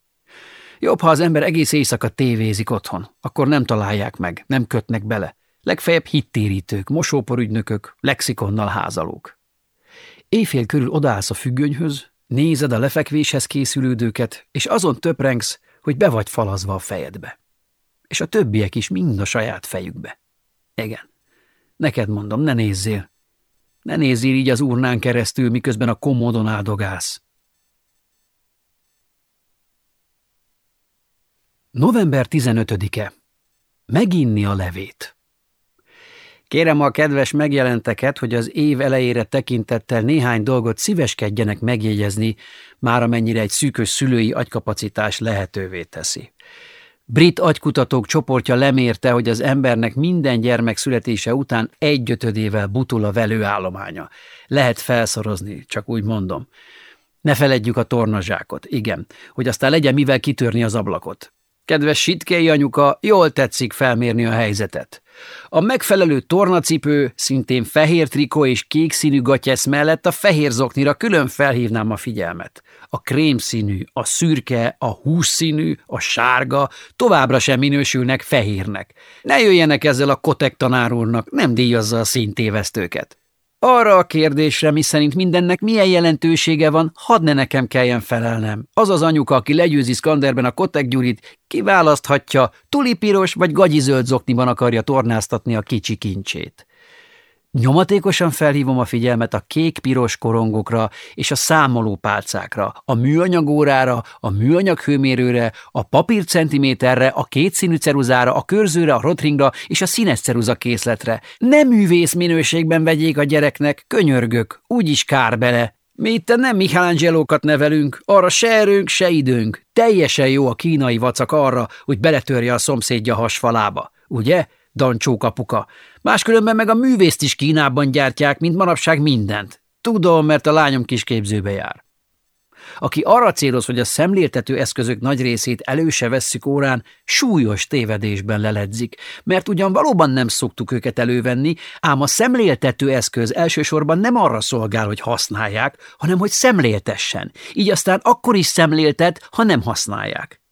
Jobb, ha az ember egész éjszaka tévézik otthon, akkor nem találják meg, nem kötnek bele. Legfeljebb hittérítők, mosóporügynökök, lexikonnal házalók. Éjfél körül odaállsz a függönyhöz, nézed a lefekvéshez készülődőket, és azon töprengsz, hogy be vagy falazva a fejedbe. És a többiek is mind a saját fejükbe. Igen. Neked mondom, ne nézzél. Ne nézzél így az urnán keresztül, miközben a komódon áldogálsz. November 15-e. Meginni a levét. Kérem a kedves megjelenteket, hogy az év elejére tekintettel néhány dolgot szíveskedjenek megjegyezni, már amennyire egy szűkös szülői agykapacitás lehetővé teszi. Brit agykutatók csoportja lemérte, hogy az embernek minden gyermek születése után egyötödével butul a velőállománya. Lehet felszorozni, csak úgy mondom. Ne feledjük a tornazsákot, igen, hogy aztán legyen mivel kitörni az ablakot. Kedves Sitkei anyuka, jól tetszik felmérni a helyzetet. A megfelelő tornacipő, szintén fehér trikó és kék színű gatyesz mellett a fehér zoknira külön felhívnám a figyelmet. A krémszínű, a szürke, a hússzínű, a sárga továbbra sem minősülnek fehérnek. Ne jöjjenek ezzel a kotek tanár úrnak, nem díjazza a színtévesztőket. Arra a kérdésre, mi szerint mindennek milyen jelentősége van, hadd ne nekem kelljen felelnem. Az az anyuka, aki legyőzi Skanderben a Kotek Gyurit, kiválaszthatja, tulipiros vagy gagyizöld zokniban akarja tornáztatni a kicsi kincsét. Nyomatékosan felhívom a figyelmet a kék-piros korongokra és a számolópálcákra, a műanyagórára, a műanyag hőmérőre, a papírcentiméterre, a kétszínű ceruzára, a körzőre, a rotringra és a színes ceruza készletre. Nem művész minőségben vegyék a gyereknek, könyörgök, úgyis kár bele. Mi itt nem Michelangelo-kat nevelünk, arra se erőnk, se időnk. Teljesen jó a kínai vacak arra, hogy beletörje a szomszédja hasfalába. Ugye, Dancsó kapuka? Máskülönben meg a művészt is Kínában gyártják, mint manapság mindent. Tudom, mert a lányom kisképzőbe jár. Aki arra céloz, hogy a szemléltető eszközök nagy részét előse vesszük órán, súlyos tévedésben leledzik, mert ugyan valóban nem szoktuk őket elővenni, ám a szemléltető eszköz elsősorban nem arra szolgál, hogy használják, hanem hogy szemléltessen, így aztán akkor is szemléltet, ha nem használják.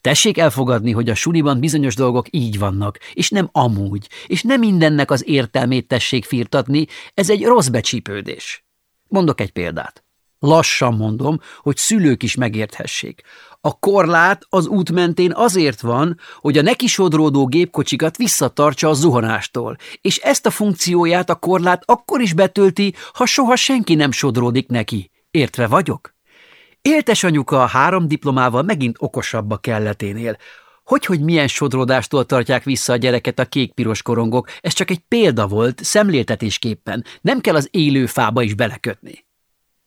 Tessék elfogadni, hogy a suliban bizonyos dolgok így vannak, és nem amúgy, és nem mindennek az értelmét tessék firtatni, ez egy rossz becsípődés. Mondok egy példát. Lassan mondom, hogy szülők is megérthessék. A korlát az út mentén azért van, hogy a neki sodródó gépkocsikat visszatartsa a zuhanástól, és ezt a funkcióját a korlát akkor is betölti, ha soha senki nem sodródik neki. Értve vagyok? Éltes anyuka a három diplomával megint okosabb a kelleténél. Hogy, hogy milyen sodródástól tartják vissza a gyereket a kék-piros korongok, ez csak egy példa volt, szemléltetésképpen, nem kell az élő fába is belekötni.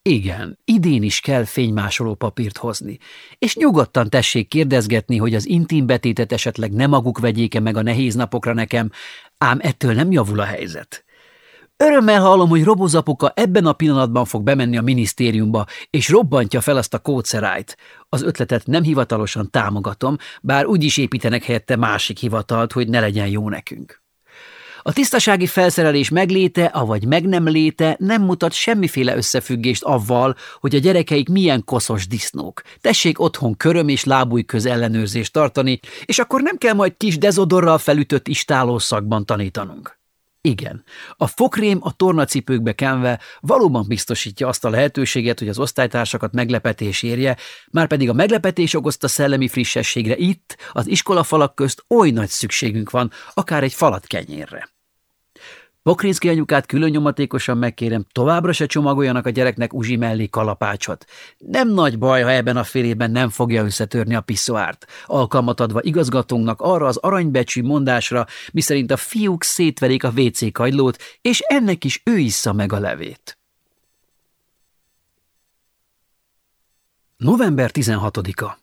Igen, idén is kell fénymásoló papírt hozni, és nyugodtan tessék kérdezgetni, hogy az intim betétet esetleg nem maguk vegyéke meg a nehéz napokra nekem, ám ettől nem javul a helyzet. Örömmel hallom, hogy Robozapuka ebben a pillanatban fog bemenni a minisztériumba, és robbantja fel azt a kódszerájt. Az ötletet nem hivatalosan támogatom, bár úgy is építenek helyette másik hivatalt, hogy ne legyen jó nekünk. A tisztasági felszerelés megléte, avagy meg nem léte nem mutat semmiféle összefüggést avval, hogy a gyerekeik milyen koszos disznók. Tessék otthon köröm és lábúj köz ellenőrzést tartani, és akkor nem kell majd kis dezodorral felütött istálószakban tanítanunk. Igen, a fokrém a tornacipőkbe kenve valóban biztosítja azt a lehetőséget, hogy az osztálytársakat meglepetés érje, már pedig a meglepetés okozta szellemi frissességre itt, az iskola falak közt oly nagy szükségünk van, akár egy falat kenyérre. Pokrinszki anyukát külön nyomatékosan megkérem, továbbra se csomagoljanak a gyereknek uzsi mellé kalapácsot. Nem nagy baj, ha ebben a fél nem fogja összetörni a piszoárt, alkalmat adva igazgatónknak arra az aranybecsű mondásra, miszerint a fiúk szétverik a WC kagylót, és ennek is ő issza meg a levét. November 16-a.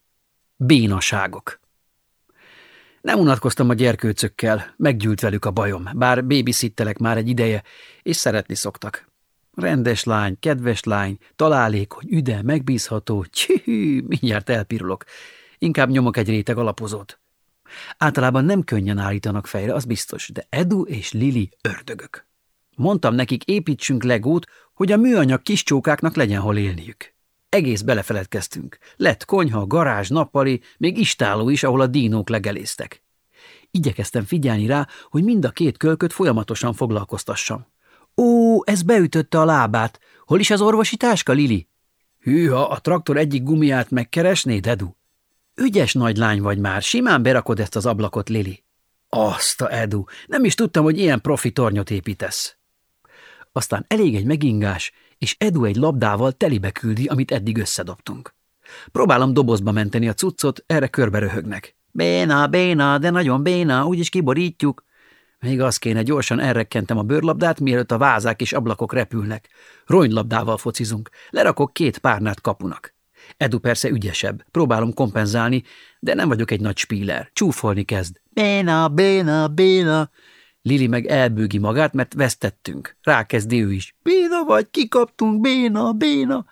Bénaságok. Nem unatkoztam a gyerkőcökkel, meggyűlt velük a bajom, bár babysittelek már egy ideje, és szeretni szoktak. Rendes lány, kedves lány, találékony, üde, megbízható, csihű, mindjárt elpirulok. Inkább nyomok egy réteg alapozót. Általában nem könnyen állítanak fejre, az biztos, de Edu és Lili ördögök. Mondtam nekik, építsünk legót, hogy a műanyag kis csókáknak legyen hol élniük. Egész belefeledkeztünk. Lett konyha, garázs, nappali, még istáló is, ahol a dínók legeléztek. Igyekeztem figyelni rá, hogy mind a két kölköt folyamatosan foglalkoztassam. Ó, ez beütötte a lábát. Hol is az orvosi táska, Lili? Hűha, a traktor egyik gumiát megkeresnéd, Edu? Ügyes nagy lány vagy már, simán berakod ezt az ablakot, Lili. Azt a Edu, nem is tudtam, hogy ilyen profi tornyot építesz. Aztán elég egy megingás, és Edu egy labdával telibe küldi, amit eddig összedobtunk. Próbálom dobozba menteni a cuccot, erre körbe röhögnek. Béna, béna, de nagyon béna, úgyis kiborítjuk. Még az kéne, gyorsan elrekkentem a bőrlabdát, mielőtt a vázák és ablakok repülnek. Ronylabdával focizunk, lerakok két párnát kapunak. Edu persze ügyesebb, próbálom kompenzálni, de nem vagyok egy nagy spíler. Csúfolni kezd. Béna, béna, béna. Lili meg elbőgi magát, mert vesztettünk. Rákezdi ő is. Béna vagy, kikaptunk, béna, béna.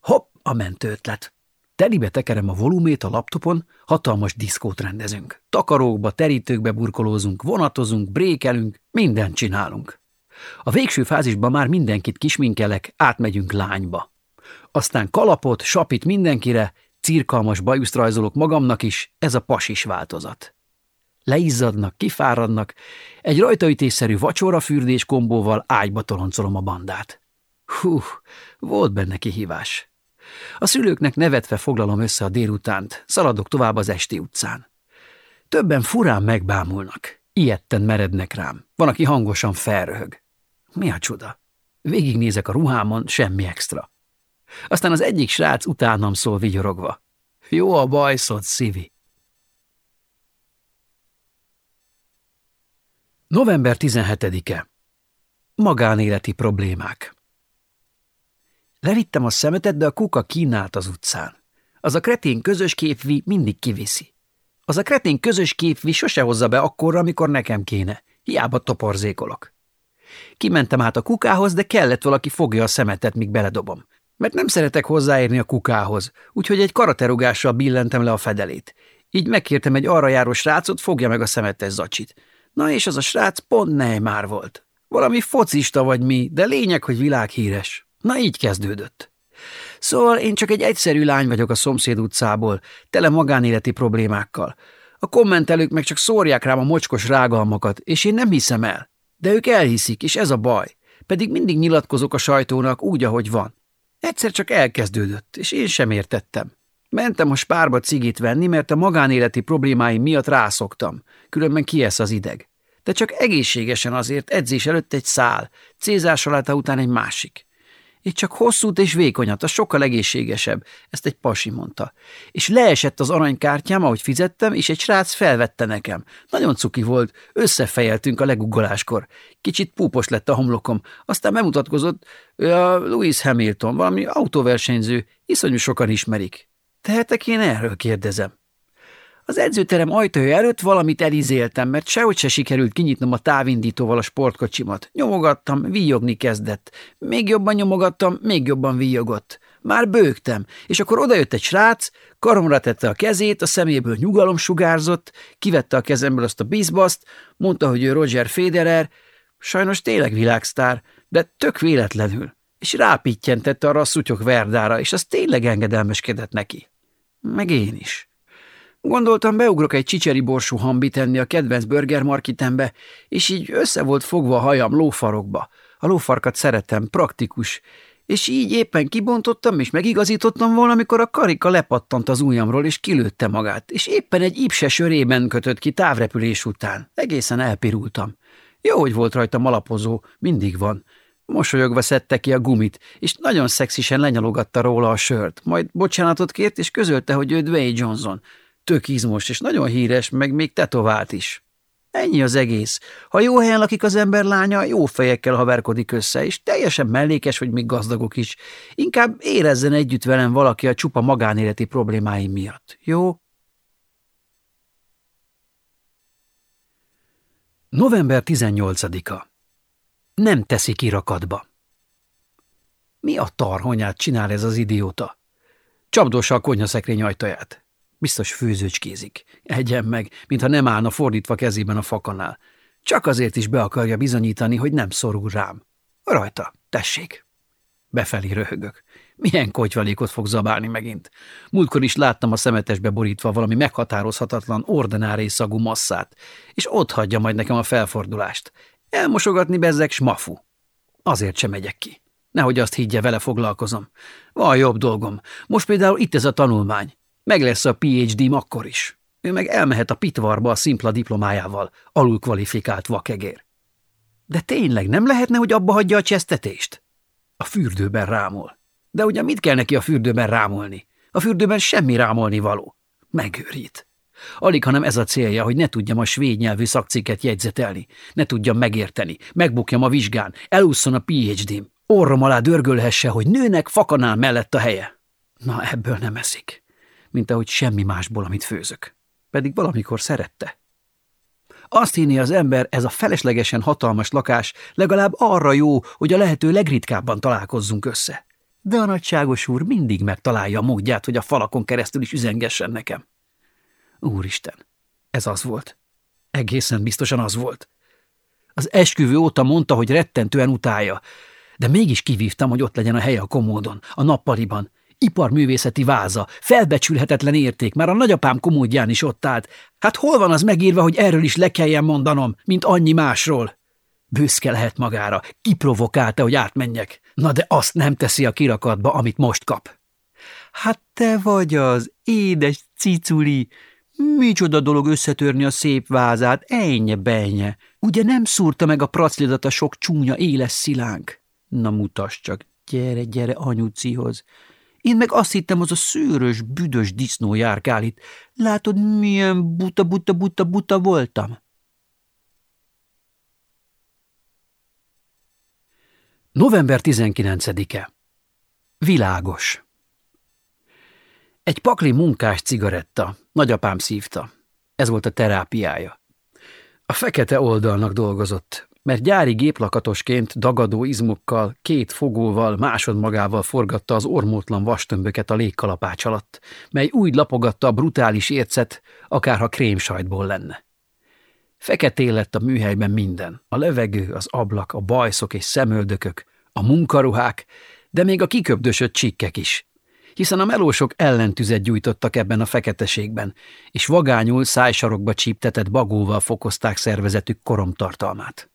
Hopp, a mentő ötlet. Telibe tekerem a volumét a laptopon, hatalmas diszkót rendezünk. Takarókba, terítőkbe burkolózunk, vonatozunk, brékelünk, mindent csinálunk. A végső fázisban már mindenkit kisminkelek, átmegyünk lányba. Aztán kalapot, sapit mindenkire, cirkalmas bajuszt rajzolok magamnak is, ez a pasis változat leizzadnak, kifáradnak, egy rajtaütésszerű vacsorafürdés kombóval ágyba toloncolom a bandát. Hú, volt benne kihívás. A szülőknek nevetve foglalom össze a délutánt, szaladok tovább az esti utcán. Többen furán megbámulnak, ilyetten merednek rám, van, aki hangosan felröhög. Mi a csuda? Végignézek a ruhámon, semmi extra. Aztán az egyik srác utánam szól vigyorogva. Jó a bajszod, Szivi. November 17-e. Magánéleti problémák. Levittem a szemetet, de a kuka kínált az utcán. Az a kretén közös képvi mindig kiviszi. Az a kretén közös képvi sose hozza be akkor, amikor nekem kéne. Hiába toporzékolok. Kimentem át a kukához, de kellett valaki fogja a szemetet, míg beledobom. Mert nem szeretek hozzáérni a kukához, úgyhogy egy karaterugással billentem le a fedelét. Így megkértem egy arra járó srácot, fogja meg a szemetes zacsit. Na és az a srác pont Neymar volt. Valami focista vagy mi, de lényeg, hogy világhíres. Na így kezdődött. Szóval én csak egy egyszerű lány vagyok a szomszéd utcából, tele magánéleti problémákkal. A kommentelők meg csak szórják rám a mocskos rágalmakat, és én nem hiszem el. De ők elhiszik, és ez a baj. Pedig mindig nyilatkozok a sajtónak úgy, ahogy van. Egyszer csak elkezdődött, és én sem értettem. Mentem a spárba cigit venni, mert a magánéleti problémáim miatt rászoktam, különben kiesz az ideg. De csak egészségesen azért edzés előtt egy szál, Cézár saláta után egy másik. Itt csak hosszút és vékonyat, az sokkal egészségesebb, ezt egy pasi mondta. És leesett az aranykártyám, ahogy fizettem, és egy srác felvette nekem. Nagyon cuki volt, összefejeltünk a legugoláskor. Kicsit púpos lett a homlokom, aztán bemutatkozott, ő a Louis Hamilton, valami autóversenyző, iszonyú sokan ismerik. Tehetek én erről kérdezem. Az edzőterem ajtaja előtt valamit elizéltem, mert sehogy se sikerült kinyitnom a távindítóval a sportkocsimat. Nyomogattam, víjogni kezdett. Még jobban nyomogattam, még jobban víjogott. Már bőgtem, és akkor odajött egy srác, karomra tette a kezét, a szeméből nyugalom sugárzott, kivette a kezemből azt a bizbaszt, mondta, hogy ő Roger Federer, sajnos tényleg világsztár, de tök véletlenül, és rápittyentette arra a szutyok verdára, és az tényleg engedelmeskedett neki. Meg én is. Gondoltam, beugrok egy csicseri borsú hambit enni a kedvenc burgermarkitembe, és így össze volt fogva a hajam lófarokba. A lófarkat szeretem, praktikus, és így éppen kibontottam és megigazítottam volna, amikor a karika lepattant az ujjamról, és kilőtte magát, és éppen egy ipse sörében kötött ki távrepülés után. Egészen elpirultam. Jó, hogy volt rajta malapozó, mindig van. Mosolyogva szedte ki a gumit, és nagyon szexisen lenyalogatta róla a sört, majd bocsánatot kért, és közölte, hogy ő Dwayne Johnson, tök izmos, és nagyon híres, meg még tetovált is. Ennyi az egész. Ha jó helyen lakik az ember lánya, jó fejekkel haverkodik össze, és teljesen mellékes, hogy még gazdagok is. Inkább érezzen együtt velem valaki a csupa magánéleti problémáim miatt. Jó? November 18-a. Nem teszi kirakatba. Mi a tarhonyát csinál ez az idióta? Csapdossa a konyhaszekrény ajtaját. Biztos főzőcskézik. Egyen meg, mintha nem állna fordítva kezében a fakanál. Csak azért is be akarja bizonyítani, hogy nem szorul rám. Rajta, tessék. Befelé röhögök. Milyen kotyvalékot fog zabálni megint? Múltkor is láttam a szemetesbe borítva valami meghatározhatatlan ordinári szagú masszát, és ott hagyja majd nekem a felfordulást. Elmosogatni bezzek smafu. Azért sem megyek ki. Nehogy azt higgye, vele foglalkozom. Van jobb dolgom. Most például itt ez a tanulmány. Meg lesz a PhD-m akkor is. Ő meg elmehet a pitvarba a szimpla diplomájával, alul kvalifikált vakegér. De tényleg nem lehetne, hogy abba hagyja a csesztetést? A fürdőben rámol. De ugye mit kell neki a fürdőben rámolni? A fürdőben semmi rámolni való. Megőrít. Alig, hanem ez a célja, hogy ne tudjam a svéd nyelvű szakcikket jegyzetelni, ne tudjam megérteni, megbukjam a vizsgán, elússzon a PhD-m, orrom alá dörgölhesse, hogy nőnek fakanál mellett a helye. Na, ebből nem eszik mint ahogy semmi másból, amit főzök. Pedig valamikor szerette. Azt hinni az ember, ez a feleslegesen hatalmas lakás legalább arra jó, hogy a lehető legritkábban találkozzunk össze. De a nagyságos úr mindig megtalálja a módját, hogy a falakon keresztül is üzengessen nekem. Úristen, ez az volt. Egészen biztosan az volt. Az esküvő óta mondta, hogy rettentően utálja, de mégis kivívtam, hogy ott legyen a helye a komódon, a nappaliban, Iparművészeti váza, felbecsülhetetlen érték, már a nagyapám komódján is ott állt. Hát hol van az megírva, hogy erről is le kelljen mondanom, mint annyi másról? Büszke lehet magára, kiprovokálta, hogy átmenjek. Na de azt nem teszi a kirakatba, amit most kap. Hát te vagy az, édes ciculi! Micsoda dolog összetörni a szép vázát, ennyi benye. Ugye nem szúrta meg a praclidat a sok csúnya éles szilánk? Na mutass csak, gyere, gyere anyucihoz. Én meg azt hittem, az a szőrös, büdös disznó járkál itt. Látod, milyen buta, buta, buta, buta voltam? November 19-e Világos. Egy pakli munkás cigaretta, nagyapám szívta. Ez volt a terápiája. A fekete oldalnak dolgozott, mert gyári géplakatosként dagadó izmokkal, két fogóval, másodmagával forgatta az ormótlan vastömböket a légkalapács alatt, mely úgy lapogatta a brutális ércet, akárha krémsajtból lenne. Feketé lett a műhelyben minden, a levegő, az ablak, a bajszok és szemöldökök, a munkaruhák, de még a kiköbdösött csikkek is, hiszen a melósok ellentüzet gyújtottak ebben a feketeségben, és vagányul szájsarokba csíptetett bagóval fokozták szervezetük koromtartalmát.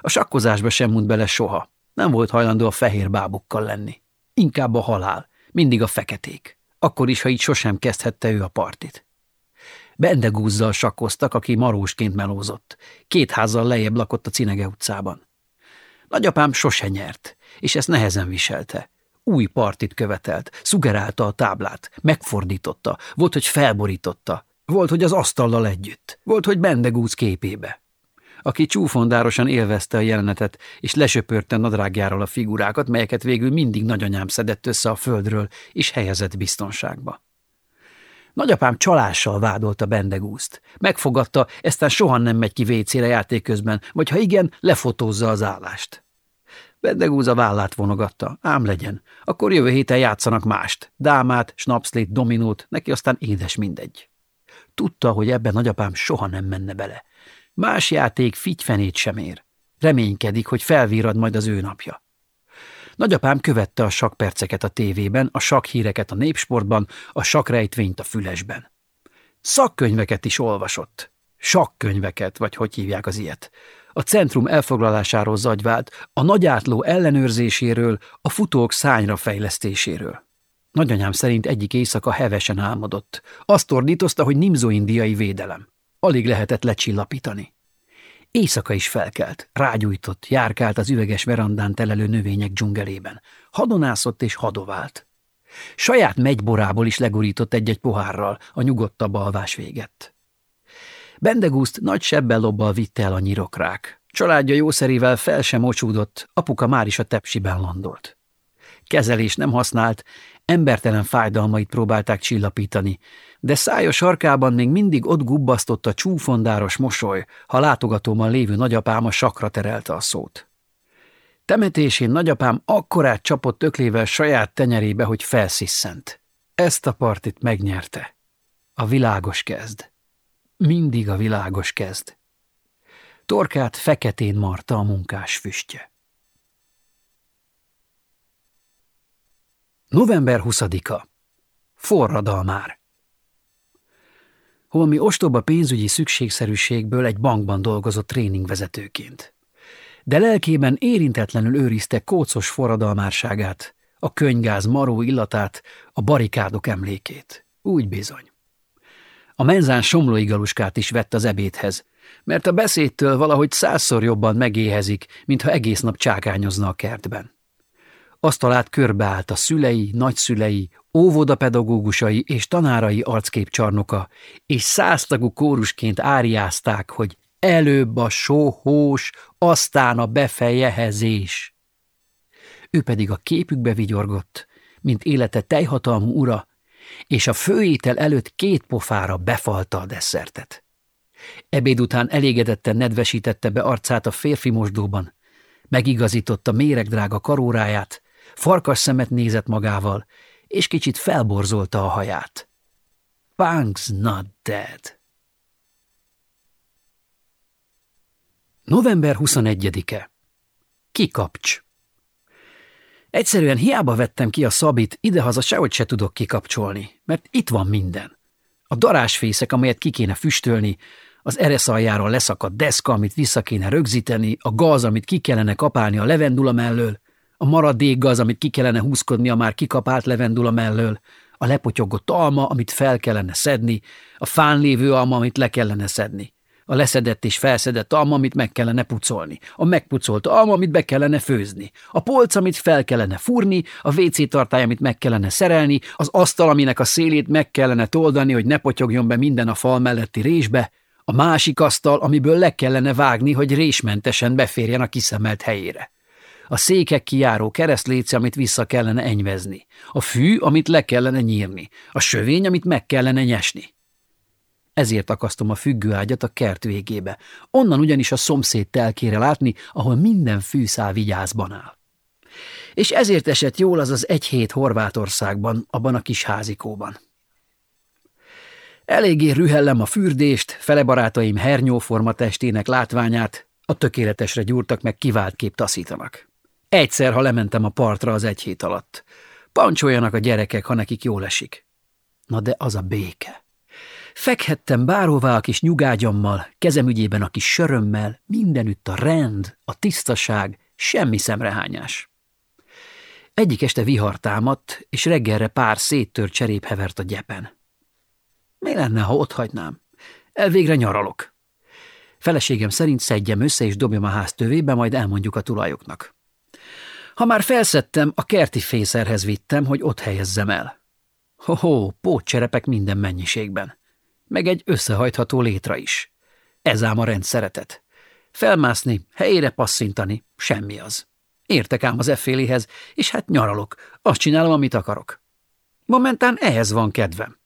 A sakkozásba sem mond bele soha, nem volt hajlandó a fehér bábukkal lenni. Inkább a halál, mindig a feketék, akkor is, ha így sosem kezdhette ő a partit. Bendegúzzal sakkoztak, aki marósként melózott. Két házzal lejjebb lakott a Cinege utcában. Nagyapám sose nyert, és ezt nehezen viselte. Új partit követelt, szugerálta a táblát, megfordította, volt, hogy felborította, volt, hogy az asztallal együtt, volt, hogy Bendegúz képébe. Aki csúfondárosan élvezte a jelenetet, és lesöpörte nadrágjáról a figurákat, melyeket végül mindig nagyanyám szedett össze a földről, és helyezett biztonságba. Nagyapám csalással vádolta Bendegúzt. Megfogadta, eztán soha nem megy ki vécére játék közben, vagy ha igen, lefotózza az állást. Bendegúz a vállát vonogatta. Ám legyen. Akkor jövő héten játszanak mást. Dámát, snapszlét, dominót, neki aztán édes mindegy. Tudta, hogy ebben nagyapám soha nem menne bele. Más játék figyfenét sem ér. Reménykedik, hogy felvírad majd az ő napja. Nagyapám követte a sakperceket a tévében, a sakhíreket a népsportban, a sakrejtvényt a fülesben. Szakkönyveket is olvasott. Sakkönyveket, vagy hogy hívják az ilyet. A centrum elfoglalásáról zagyvált, a nagyátló ellenőrzéséről, a futók szányra fejlesztéséről. Nagyanyám szerint egyik éjszaka hevesen álmodott. Azt ordítozta, hogy nimzo-indiai védelem. Alig lehetett lecsillapítani. Éjszaka is felkelt, rágyújtott, járkált az üveges verandán telelő növények dzsungelében. Hadonászott és hadovált. Saját megyborából is legurított egy-egy pohárral, a nyugodtabb alvás véget. Bendegúzt nagy sebbel vitte el a nyirokrák. Családja jószerével fel sem mocsúdott, apuka már is a tepsiben landolt. Kezelés nem használt, embertelen fájdalmait próbálták csillapítani, de szája sarkában még mindig ott gubbasztott a csúfondáros mosoly, ha látogatóban lévő nagyapám a sakra terelte a szót. Temetésén nagyapám akkorát csapott öklével saját tenyerébe, hogy felsziszent. Ezt a partit megnyerte. A világos kezd. Mindig a világos kezd. Torkát feketén marta a munkás füstje. November 20-a. Forradalmár. Holmi ostoba pénzügyi szükségszerűségből egy bankban dolgozott tréningvezetőként. De lelkében érintetlenül őrizte kócos forradalmárságát, a könygáz maró illatát, a barikádok emlékét. Úgy bizony. A menzán somlói galuskát is vett az ebédhez, mert a beszédtől valahogy százszor jobban megéhezik, mintha egész nap csákányozna a kertben. Asztalát körbeállt a szülei, nagyszülei, óvodapedagógusai és tanárai arcképcsarnoka, és száztagú kórusként áriázták, hogy előbb a sóhós, aztán a befejehezés. Ő pedig a képükbe vigyorgott, mint élete teljhatalmú ura, és a főétel előtt két pofára befalta a desszertet. Ebéd után elégedetten nedvesítette be arcát a férfi mosdóban, megigazította méregdrága karóráját, farkas szemet nézett magával, és kicsit felborzolta a haját. Punk's not dead. November 21-e. Kikapcs. Egyszerűen hiába vettem ki a szabit, idehaza sehogy se tudok kikapcsolni, mert itt van minden. A darásfészek, amelyet ki kéne füstölni, az ereszaljáról leszakadt deszka, amit vissza kéne rögzíteni, a gaz, amit ki kellene kapálni a levendula mellől, a maradék gaz, amit ki kellene húzkodni a már kikapált levendula mellől, a lepotyogott alma, amit fel kellene szedni, a fán lévő alma, amit le kellene szedni, a leszedett és felszedett alma, amit meg kellene pucolni, a megpucolt alma, amit be kellene főzni, a polc, amit fel kellene fúrni, a WC tartály, amit meg kellene szerelni, az asztal, aminek a szélét meg kellene toldani, hogy ne potyogjon be minden a fal melletti résbe, a másik asztal, amiből le kellene vágni, hogy résmentesen beférjen a kiszemelt helyére A székek kijáró keresztléce, amit vissza kellene enyvezni. A fű, amit le kellene nyírni. A sövény, amit meg kellene nyesni. Ezért akasztom a függőágyat a kert végébe. Onnan ugyanis a szomszéd telkére látni, ahol minden fűszál vigyázban áll. És ezért esett jól az az egy hét Horvátországban, abban a kis házikóban. Eléggé rühellem a fürdést, fele barátaim hernyóforma testének látványát, a tökéletesre gyúrtak meg kivált kép taszítanak. Egyszer, ha lementem a partra az egy hét alatt. Pancsoljanak a gyerekek, ha nekik jól esik. Na de az a béke. Fekhettem bárhová a kis nyugágyammal, kezem ügyében a kis sörömmel, mindenütt a rend, a tisztaság, semmi szemrehányás. Egyik este vihar támadt, és reggelre pár széttört cserép hevert a gyepen. Mi lenne, ha ott hagynám? Elvégre nyaralok. Feleségem szerint szedjem össze és dobjam a ház tövébe, majd elmondjuk a tulajoknak. Ha már felszettem, a kerti fészerhez vittem, hogy ott helyezzem el. Ho-ho, pótcserepek minden mennyiségben. Meg egy összehajtható létra is. Ez ám a rendszeretet. Felmászni, helyére passzintani, semmi az. Értek ám az efféléhez, és hát nyaralok, azt csinálom, amit akarok. Momentán ehhez van kedvem.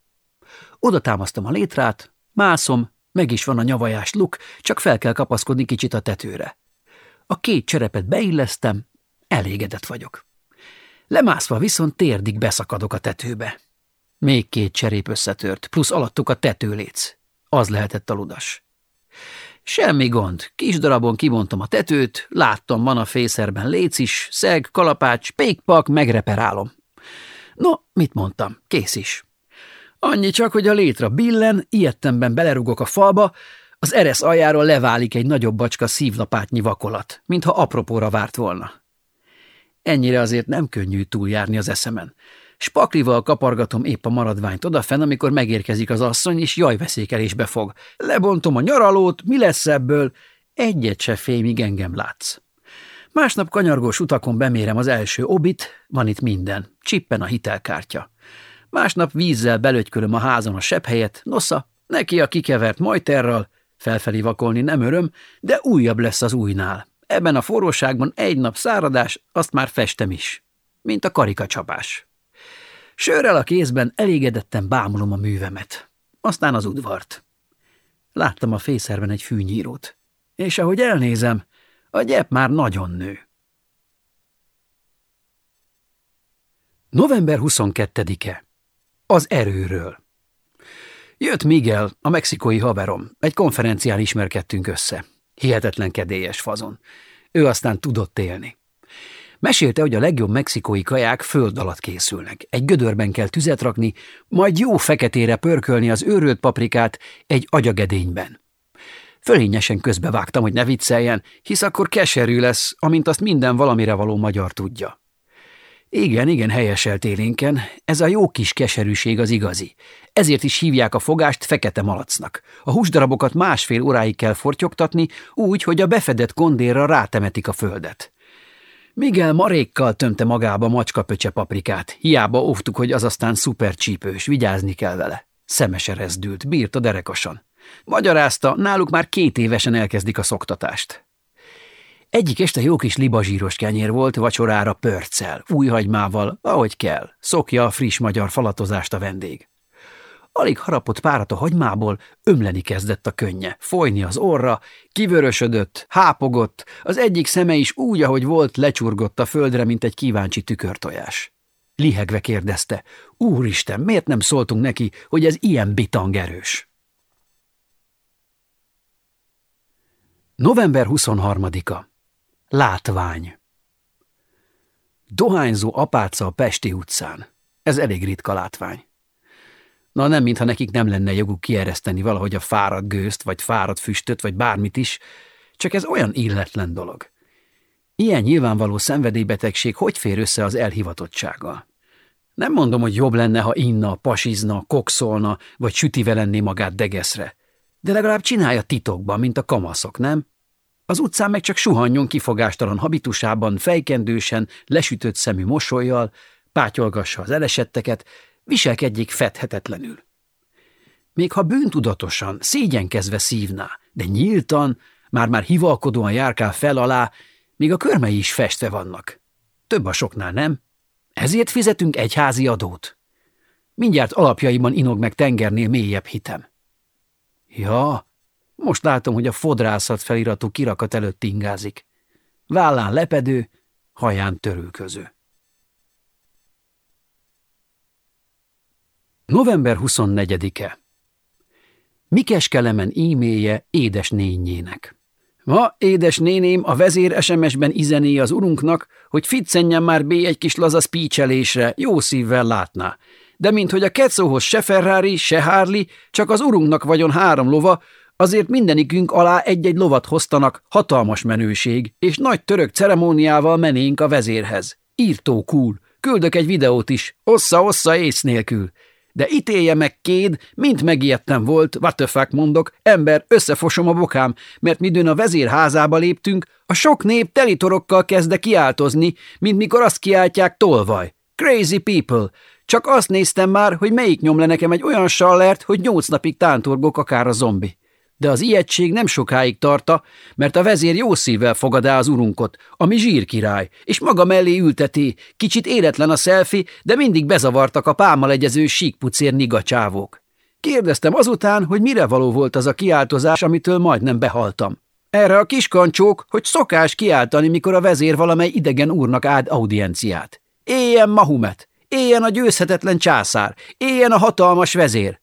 Oda támasztom a létrát, mászom, meg is van a nyavajás luk, csak fel kell kapaszkodni kicsit a tetőre. A két cserepet beillesztem, elégedett vagyok. Lemászva viszont térdig beszakadok a tetőbe. Még két cserép összetört, plusz alattuk a tetőléc. Az lehetett a ludas. Semmi gond, kis darabon kibontom a tetőt, láttam, van a fészerben léc is, szeg, kalapács, pékpak, megreperálom. No, mit mondtam, kész is. Annyi csak, hogy a létra billen, ilyettemben belerugok a falba, az eresz aljáról leválik egy nagyobb bacska szívlapátnyi vakolat, mintha apropóra várt volna. Ennyire azért nem könnyű túljárni az eszemen. Spaklival kapargatom épp a maradványt odafen, amikor megérkezik az asszony, és jajveszékelésbe fog. Lebontom a nyaralót, mi lesz ebből? Egyet se fél, míg engem látsz. Másnap kanyargós utakon bemérem az első obit, van itt minden, csippen a hitelkártya. Másnap vízzel belögykölöm a házon a sebb helyet, nosza, neki a kikevert majterral, felfelé vakolni nem öröm, de újabb lesz az újnál. Ebben a forróságban egy nap száradás, azt már festem is, mint a karikacsapás. Sörrel a kézben elégedetten bámulom a művemet. Aztán az udvart. Láttam a fészerben egy fűnyírót. És ahogy elnézem, a gyep már nagyon nő. November 22-e az erőről. Jött Miguel, a mexikói haverom. Egy konferencián ismerkedtünk össze. Hihetetlen kedélyes fazon. Ő aztán tudott élni. Mesélte, hogy a legjobb mexikói kaják föld alatt készülnek. Egy gödörben kell tüzet rakni, majd jó feketére pörkölni az őrölt paprikát egy agyagedényben. Fölényesen közbevágtam, hogy ne vicceljen, hisz akkor keserű lesz, amint azt minden valamire való magyar tudja. Igen, igen, helyeselt élénken. Ez a jó kis keserűség az igazi. Ezért is hívják a fogást fekete malacnak. A húsdarabokat másfél óráig kell fortyogtatni, úgy, hogy a befedett kondérra rátemetik a földet. Miguel marékkal tömte magába macskapöcse paprikát. Hiába óvtuk, hogy az aztán szupercsípős, vigyázni kell vele. Szemese rezdült, bírta derekasan. Magyarázta, náluk már két évesen elkezdik a szoktatást. Egyik este jó kis libazsíros kenyér volt, vacsorára pörccel, újhagymával, ahogy kell, szokja a friss magyar falatozást a vendég. Alig harapott párat a hagymából, ömleni kezdett a könnye, folyni az orra, kivörösödött, hápogott, az egyik szeme is úgy, ahogy volt, lecsurgott a földre, mint egy kíváncsi tükörtojás. Lihegve kérdezte, úristen, miért nem szóltunk neki, hogy ez ilyen bitangerős? November 23-a Látvány Dohányzó apáca a Pesti utcán. Ez elég ritka látvány. Na nem, mintha nekik nem lenne joguk kiereszteni valahogy a fáradt gőzt, vagy fáradt füstöt, vagy bármit is, csak ez olyan illetlen dolog. Ilyen nyilvánvaló szenvedélybetegség hogy fér össze az elhivatottsággal? Nem mondom, hogy jobb lenne, ha inna, pasizna, kokszolna, vagy sütivel lenné magát degeszre. De legalább csinálja titokban, mint a kamaszok, nem? Az utcán meg csak suhanjon kifogástalan habitusában, fejkendősen, lesütött szemű mosolyjal, pátyolgassa az elesetteket, viselkedjék fedhetetlenül. Még ha bűntudatosan, szégyenkezve szívná, de nyíltan, már-már hivalkodóan járkál fel alá, Még a körmei is festve vannak. Több a soknál, nem? Ezért fizetünk egy házi adót. Mindjárt alapjaiban inog meg tengernél mélyebb hitem. Ja, most látom, hogy a fodrászat feliratú kirakat előtt ingázik. Vállán lepedő, haján törülköző. November 24-e Mikes Kelemen e-mailje édes nényének. Ma, édes néném, a vezér SMS-ben izené az urunknak, hogy ficcenjen már bé egy kis laza spícselésre, jó szívvel látná. De mint hogy a kecóhoz se Ferrari, se Harley, csak az urunknak vagyon három lova, azért mindenikünk alá egy-egy lovat hoztanak, hatalmas menőség, és nagy török ceremóniával menénk a vezérhez. Írtó cool. Küldök egy videót is, ossza-ossza ész nélkül. De ítélje meg kéd, mint megijedtem volt, what mondok, ember, összefosom a bokám, mert midőn a vezér házába léptünk, a sok nép telitorokkal kezde kiáltozni, mint mikor azt kiáltják tolvaj. Crazy people! Csak azt néztem már, hogy melyik nyom le nekem egy olyan sallert, hogy nyolc napig tántorgok akár a zombi de az ijegység nem sokáig tarta, mert a vezér jó szívvel fogadá az urunkot, ami zsírkirály, és maga mellé ülteti, kicsit éretlen a szelfi, de mindig bezavartak a pámal egyező síkpucér nigacsávók. Kérdeztem azután, hogy mire való volt az a kiáltozás, amitől majdnem behaltam. Erre a kiskancsók, hogy szokás kiáltani, mikor a vezér valamely idegen úrnak ád audienciát. Éljen Mahumet! Éljen a győzhetetlen császár! Éljen a hatalmas vezér!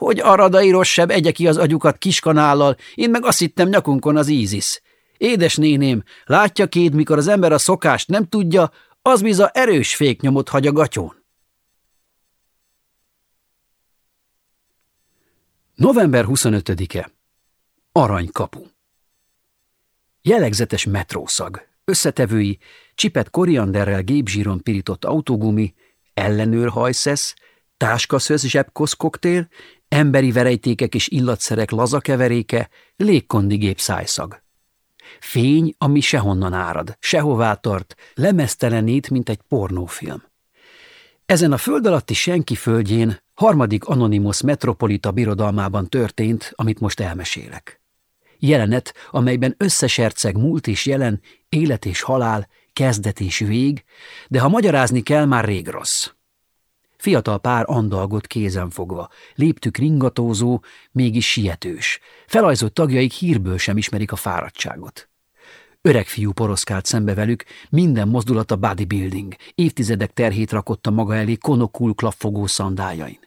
Hogy aradai rosszabb egye ki az agyukat kiskanállal, én meg azt hittem nyakunkon az ízis. Édes néném, látja kéd, mikor az ember a szokást nem tudja, az biza erős féknyomot hagy a gatyón. November 25-e. Aranykapu. Jellegzetes metrószag. Összetevői, csipet korianderrel gépzsíron pirított autógumi, ellenőrhajszesz, táskaszöz zsebkosz koktél, emberi verejtékek és illatszerek laza keveréke, légkondigép szájszag. Fény, ami sehonnan árad, sehová tart, lemeztelenít, mint egy pornófilm. Ezen a föld alatti senki földjén harmadik Anonymous metropolita birodalmában történt, amit most elmesélek. Jelenet, amelyben összeserceg múlt és jelen, élet és halál, kezdet és vég, de ha magyarázni kell, már rég rossz. Fiatal pár andalgott kézen fogva, léptük ringatózó, mégis sietős. Felajzott tagjaik hírből sem ismerik a fáradtságot. Öreg fiú poroszkált szembe velük, minden mozdulata bodybuilding, évtizedek terhét rakott a maga elé konokul klaffogó szandájain.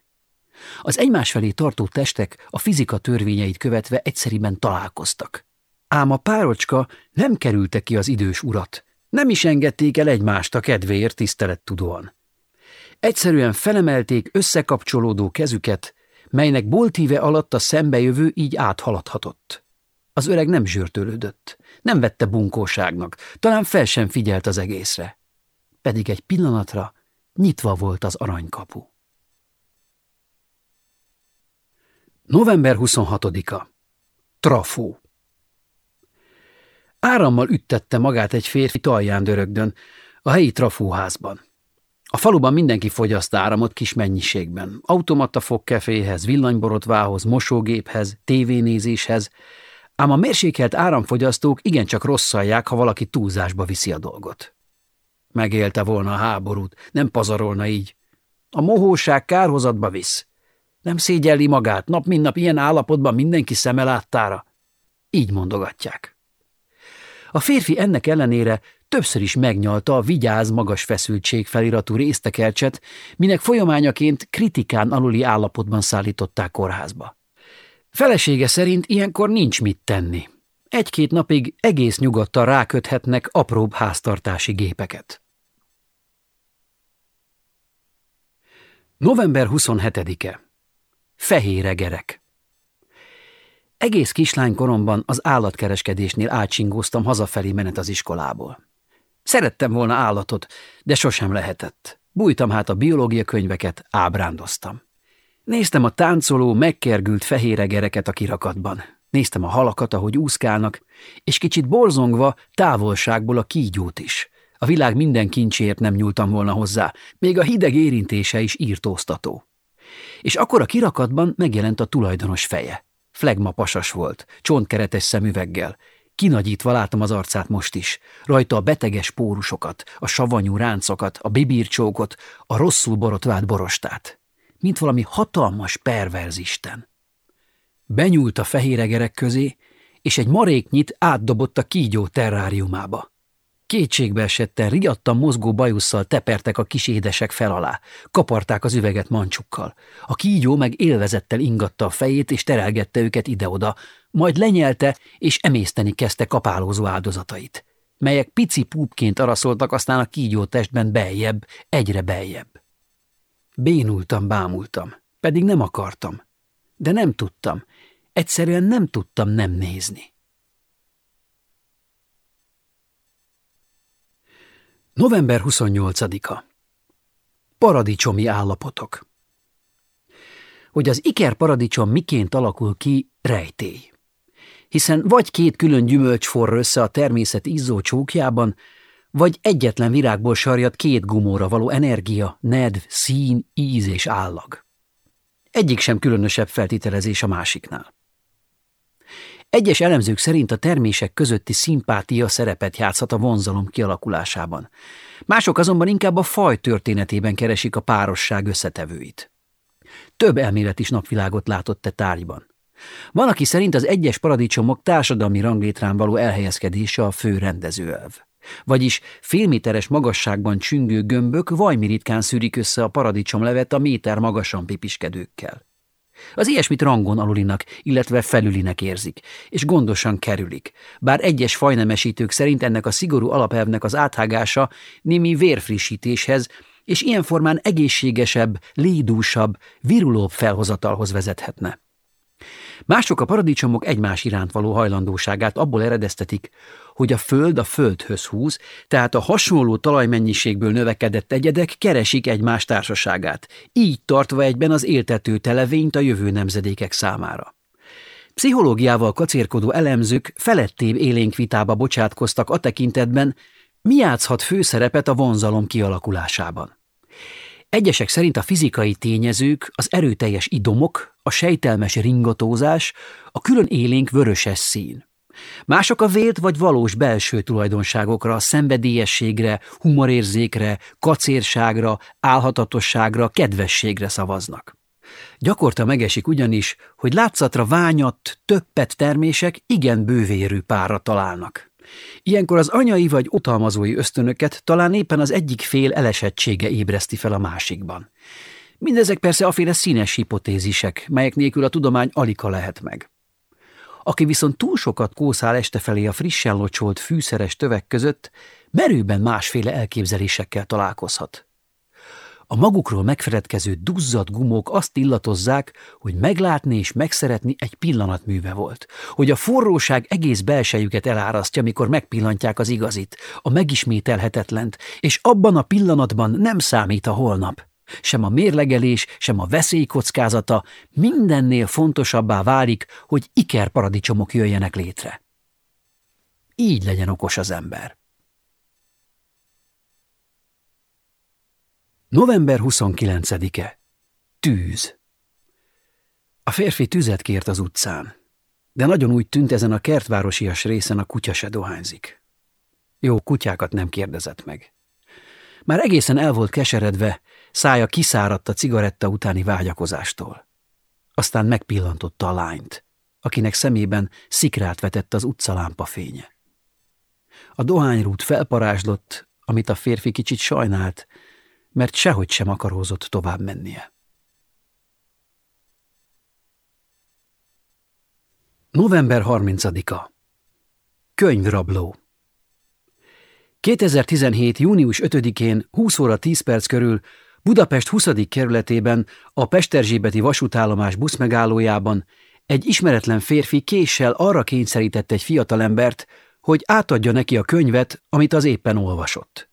Az egymás felé tartó testek a fizika törvényeit követve egyszeriben találkoztak. Ám a párocska nem kerülte ki az idős urat, nem is engedték el egymást a kedvéért tisztelettudóan. Egyszerűen felemelték összekapcsolódó kezüket, melynek boltíve alatt a szembejövő így áthaladhatott. Az öreg nem zsörtölődött, nem vette bunkóságnak, talán fel sem figyelt az egészre. Pedig egy pillanatra nyitva volt az aranykapu. November 26-a. Trafó. Árammal üttette magát egy férfi talján dörögdön, a helyi trafóházban. A faluban mindenki fogyaszt áramot kis mennyiségben. Automata fogkeféhez, villanyborotvához, mosógéphez, tévénézéshez, ám a mérsékelt áramfogyasztók igencsak rosszalják, ha valaki túlzásba viszi a dolgot. Megélte volna a háborút, nem pazarolna így. A mohóság kárhozatba visz. Nem szégyelli magát, nap mint nap ilyen állapotban mindenki szeme láttára. Így mondogatják. A férfi ennek ellenére többször is megnyalta a vigyáz magas feszültség feliratú résztekercset, minek folyamányaként kritikán aluli állapotban szállították kórházba. Felesége szerint ilyenkor nincs mit tenni. Egy-két napig egész nyugodtan ráköthetnek apróbb háztartási gépeket. November 27-e. Fehér gerek. Egész kislánykoromban az állatkereskedésnél átsingóztam hazafelé menet az iskolából. Szerettem volna állatot, de sosem lehetett. Bújtam hát a biológia könyveket, ábrándoztam. Néztem a táncoló, megkergült fehéregereket a kirakatban. Néztem a halakat, ahogy úszkálnak, és kicsit borzongva távolságból a kígyót is. A világ minden kincsért nem nyúltam volna hozzá, még a hideg érintése is írtóztató. És akkor a kirakatban megjelent a tulajdonos feje. Flegma pasas volt, csontkeretes szemüveggel, Kinagyítva látom az arcát most is. Rajta a beteges pórusokat, a savanyú ráncokat, a bibircsókot, a rosszul borotvált borostát. Mint valami hatalmas perverz isten. Benyúlt a fehéregerek közé, és egy maréknyit átdobott a kígyó terráriumába. Kétségbe esetten, riadtan mozgó bajusszal tepertek a kis édesek fel alá, kaparták az üveget mancsukkal. A kígyó meg élvezettel ingatta a fejét, és terelgette őket ide-oda, majd lenyelte, és emészteni kezdte kapálózó áldozatait, melyek pici púpként araszoltak aztán a kígyó testben beljebb, egyre beljebb. Bénultam, bámultam, pedig nem akartam, de nem tudtam, egyszerűen nem tudtam nem nézni. November 28-a Paradicsomi állapotok Hogy az iker paradicsom miként alakul ki, rejtély. Hiszen vagy két külön gyümölcs forr össze a természet izzó csókjában, vagy egyetlen virágból sarjad két gumóra való energia, nedv, szín, íz és állag. Egyik sem különösebb feltételezés a másiknál. Egyes elemzők szerint a termések közötti szimpátia szerepet játszhat a vonzalom kialakulásában. Mások azonban inkább a faj történetében keresik a párosság összetevőit. Több elmélet is napvilágot látott e tárgyban. Van, aki szerint az egyes paradicsomok társadalmi ranglétrán való elhelyezkedése a fő rendezőelv. Vagyis félméteres magasságban csüngő gömbök vajmi ritkán szűrik össze a paradicsomlevet a méter magasan pipiskedőkkel. Az ilyesmit rangon alulinak, illetve felülinek érzik, és gondosan kerülik, bár egyes fajnemesítők szerint ennek a szigorú alapelvnek az áthágása némi vérfrissítéshez, és ilyen formán egészségesebb, lédúsabb, virulóbb felhozatalhoz vezethetne. Mások a paradicsomok egymás iránt való hajlandóságát abból eredeztetik, hogy a föld a földhöz húz, tehát a hasonló talajmennyiségből növekedett egyedek keresik egymás társaságát, így tartva egyben az éltető televényt a jövő nemzedékek számára. Pszichológiával kacérkodó elemzők felettébb élénk vitába bocsátkoztak a tekintetben, mi játszhat főszerepet a vonzalom kialakulásában. Egyesek szerint a fizikai tényezők, az erőteljes idomok, a sejtelmes ringatózás, a külön élénk vöröses szín. Mások a vélt vagy valós belső tulajdonságokra, szenvedélyességre, humorérzékre, kacérságra, álhatatosságra, kedvességre szavaznak. Gyakorta megesik ugyanis, hogy látszatra ványat, többet termések igen bővérű párra találnak. Ilyenkor az anyai vagy utalmazói ösztönöket talán éppen az egyik fél elesettsége ébreszti fel a másikban. Mindezek persze aféle színes hipotézisek, melyek nélkül a tudomány alika lehet meg. Aki viszont túl sokat kószál este felé a frissen locsolt fűszeres tövek között, merőben másféle elképzelésekkel találkozhat. A magukról megfeledkező duzzad gumók azt illatozzák, hogy meglátni és megszeretni egy pillanatműve volt, hogy a forróság egész belsejüket elárasztja, mikor megpillantják az igazit, a megismételhetetlent, és abban a pillanatban nem számít a holnap. Sem a mérlegelés, sem a veszély kockázata mindennél fontosabbá válik, hogy ikerparadicsomok jöjjenek létre. Így legyen okos az ember. November 29-e. Tűz. A férfi tüzet kért az utcán, de nagyon úgy tűnt ezen a kertvárosias részen a kutya se dohányzik. Jó, kutyákat nem kérdezett meg. Már egészen el volt keseredve, szája kiszáradt a cigaretta utáni vágyakozástól. Aztán megpillantotta a lányt, akinek szemében szikrát vetett az utcalámpa fénye. A dohányrút felparázslott, amit a férfi kicsit sajnált, mert sehogy sem akarózott tovább mennie. November 30-a Könyvrabló 2017. június 5-én 20 óra 10 perc körül Budapest 20. kerületében a Pesterzsébeti vasútállomás buszmegállójában egy ismeretlen férfi késsel arra kényszerített egy fiatalembert, hogy átadja neki a könyvet, amit az éppen olvasott.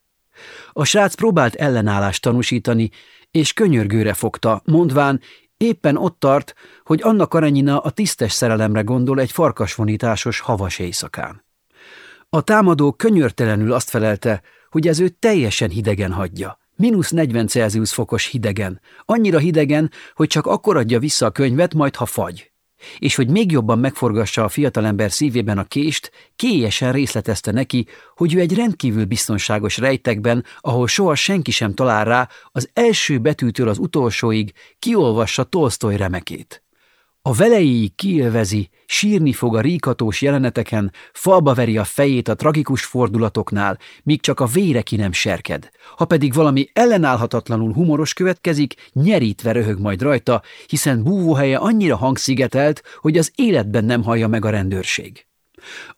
A srác próbált ellenállást tanúsítani, és könyörgőre fogta, mondván, éppen ott tart, hogy Anna Karenyina a tisztes szerelemre gondol egy farkasvonításos havas éjszakán. A támadó könyörtelenül azt felelte, hogy ez őt teljesen hidegen hagyja. Minusz 40 Celsius fokos hidegen. Annyira hidegen, hogy csak akkor adja vissza a könyvet, majd ha fagy. és hogy még jobban megforgassa a fiatalember szívében a kést, kélyesen részletezte neki, hogy ő egy rendkívül biztonságos rejtekben, ahol soha senki sem talál rá, az első betűtől az utolsóig kiolvassa Tolstoy remekét. A velejéig kiélvezi, sírni fog a ríkatós jeleneteken, falba veri a fejét a tragikus fordulatoknál, míg csak a vére ki nem serked. Ha pedig valami ellenállhatatlanul humoros következik, nyerítve röhög majd rajta, hiszen búvóhelye annyira hangszigetelt, hogy az életben nem hallja meg a rendőrség.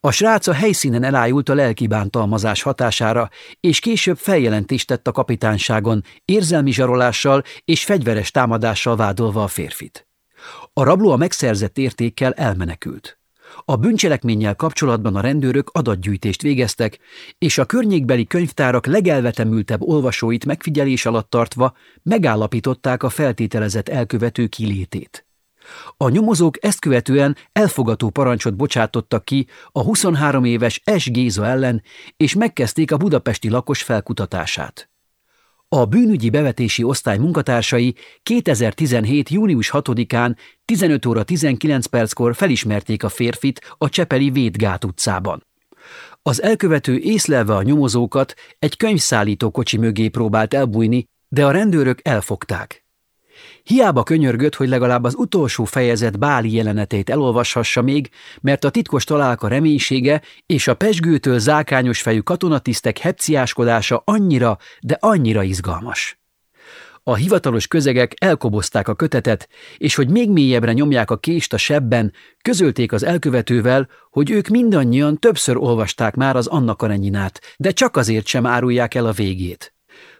A srác a helyszínen elájult a lelki bántalmazás hatására, és később feljelentést tett a kapitánságon, érzelmi zsarolással és fegyveres támadással vádolva a férfit. A rabló a megszerzett értékkel elmenekült. A bűncselekménnyel kapcsolatban a rendőrök adatgyűjtést végeztek, és a környékbeli könyvtárak legelvetemültebb olvasóit megfigyelés alatt tartva megállapították a feltételezett elkövető kilétét. A nyomozók ezt követően elfogató parancsot bocsátottak ki a 23 éves S. Géza ellen, és megkezdték a budapesti lakos felkutatását. A bűnügyi bevetési osztály munkatársai 2017. június 6-án 15 óra 19 perckor felismerték a férfit a Csepeli Védgát utcában. Az elkövető észlelve a nyomozókat egy könyvszállító kocsi mögé próbált elbújni, de a rendőrök elfogták. Hiába könyörgött, hogy legalább az utolsó fejezet báli jelenetét elolvashassa még, mert a titkos találka reménysége és a pesgőtől zákányos fejű katonatisztek hepciáskodása annyira, de annyira izgalmas. A hivatalos közegek elkobozták a kötetet, és hogy még mélyebbre nyomják a kést a sebben, közölték az elkövetővel, hogy ők mindannyian többször olvasták már az Anna Karenyinát, de csak azért sem árulják el a végét.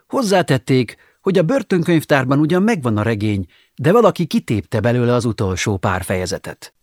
Hozzátették, hogy a börtönkönyvtárban ugyan megvan a regény, de valaki kitépte belőle az utolsó pár fejezetet.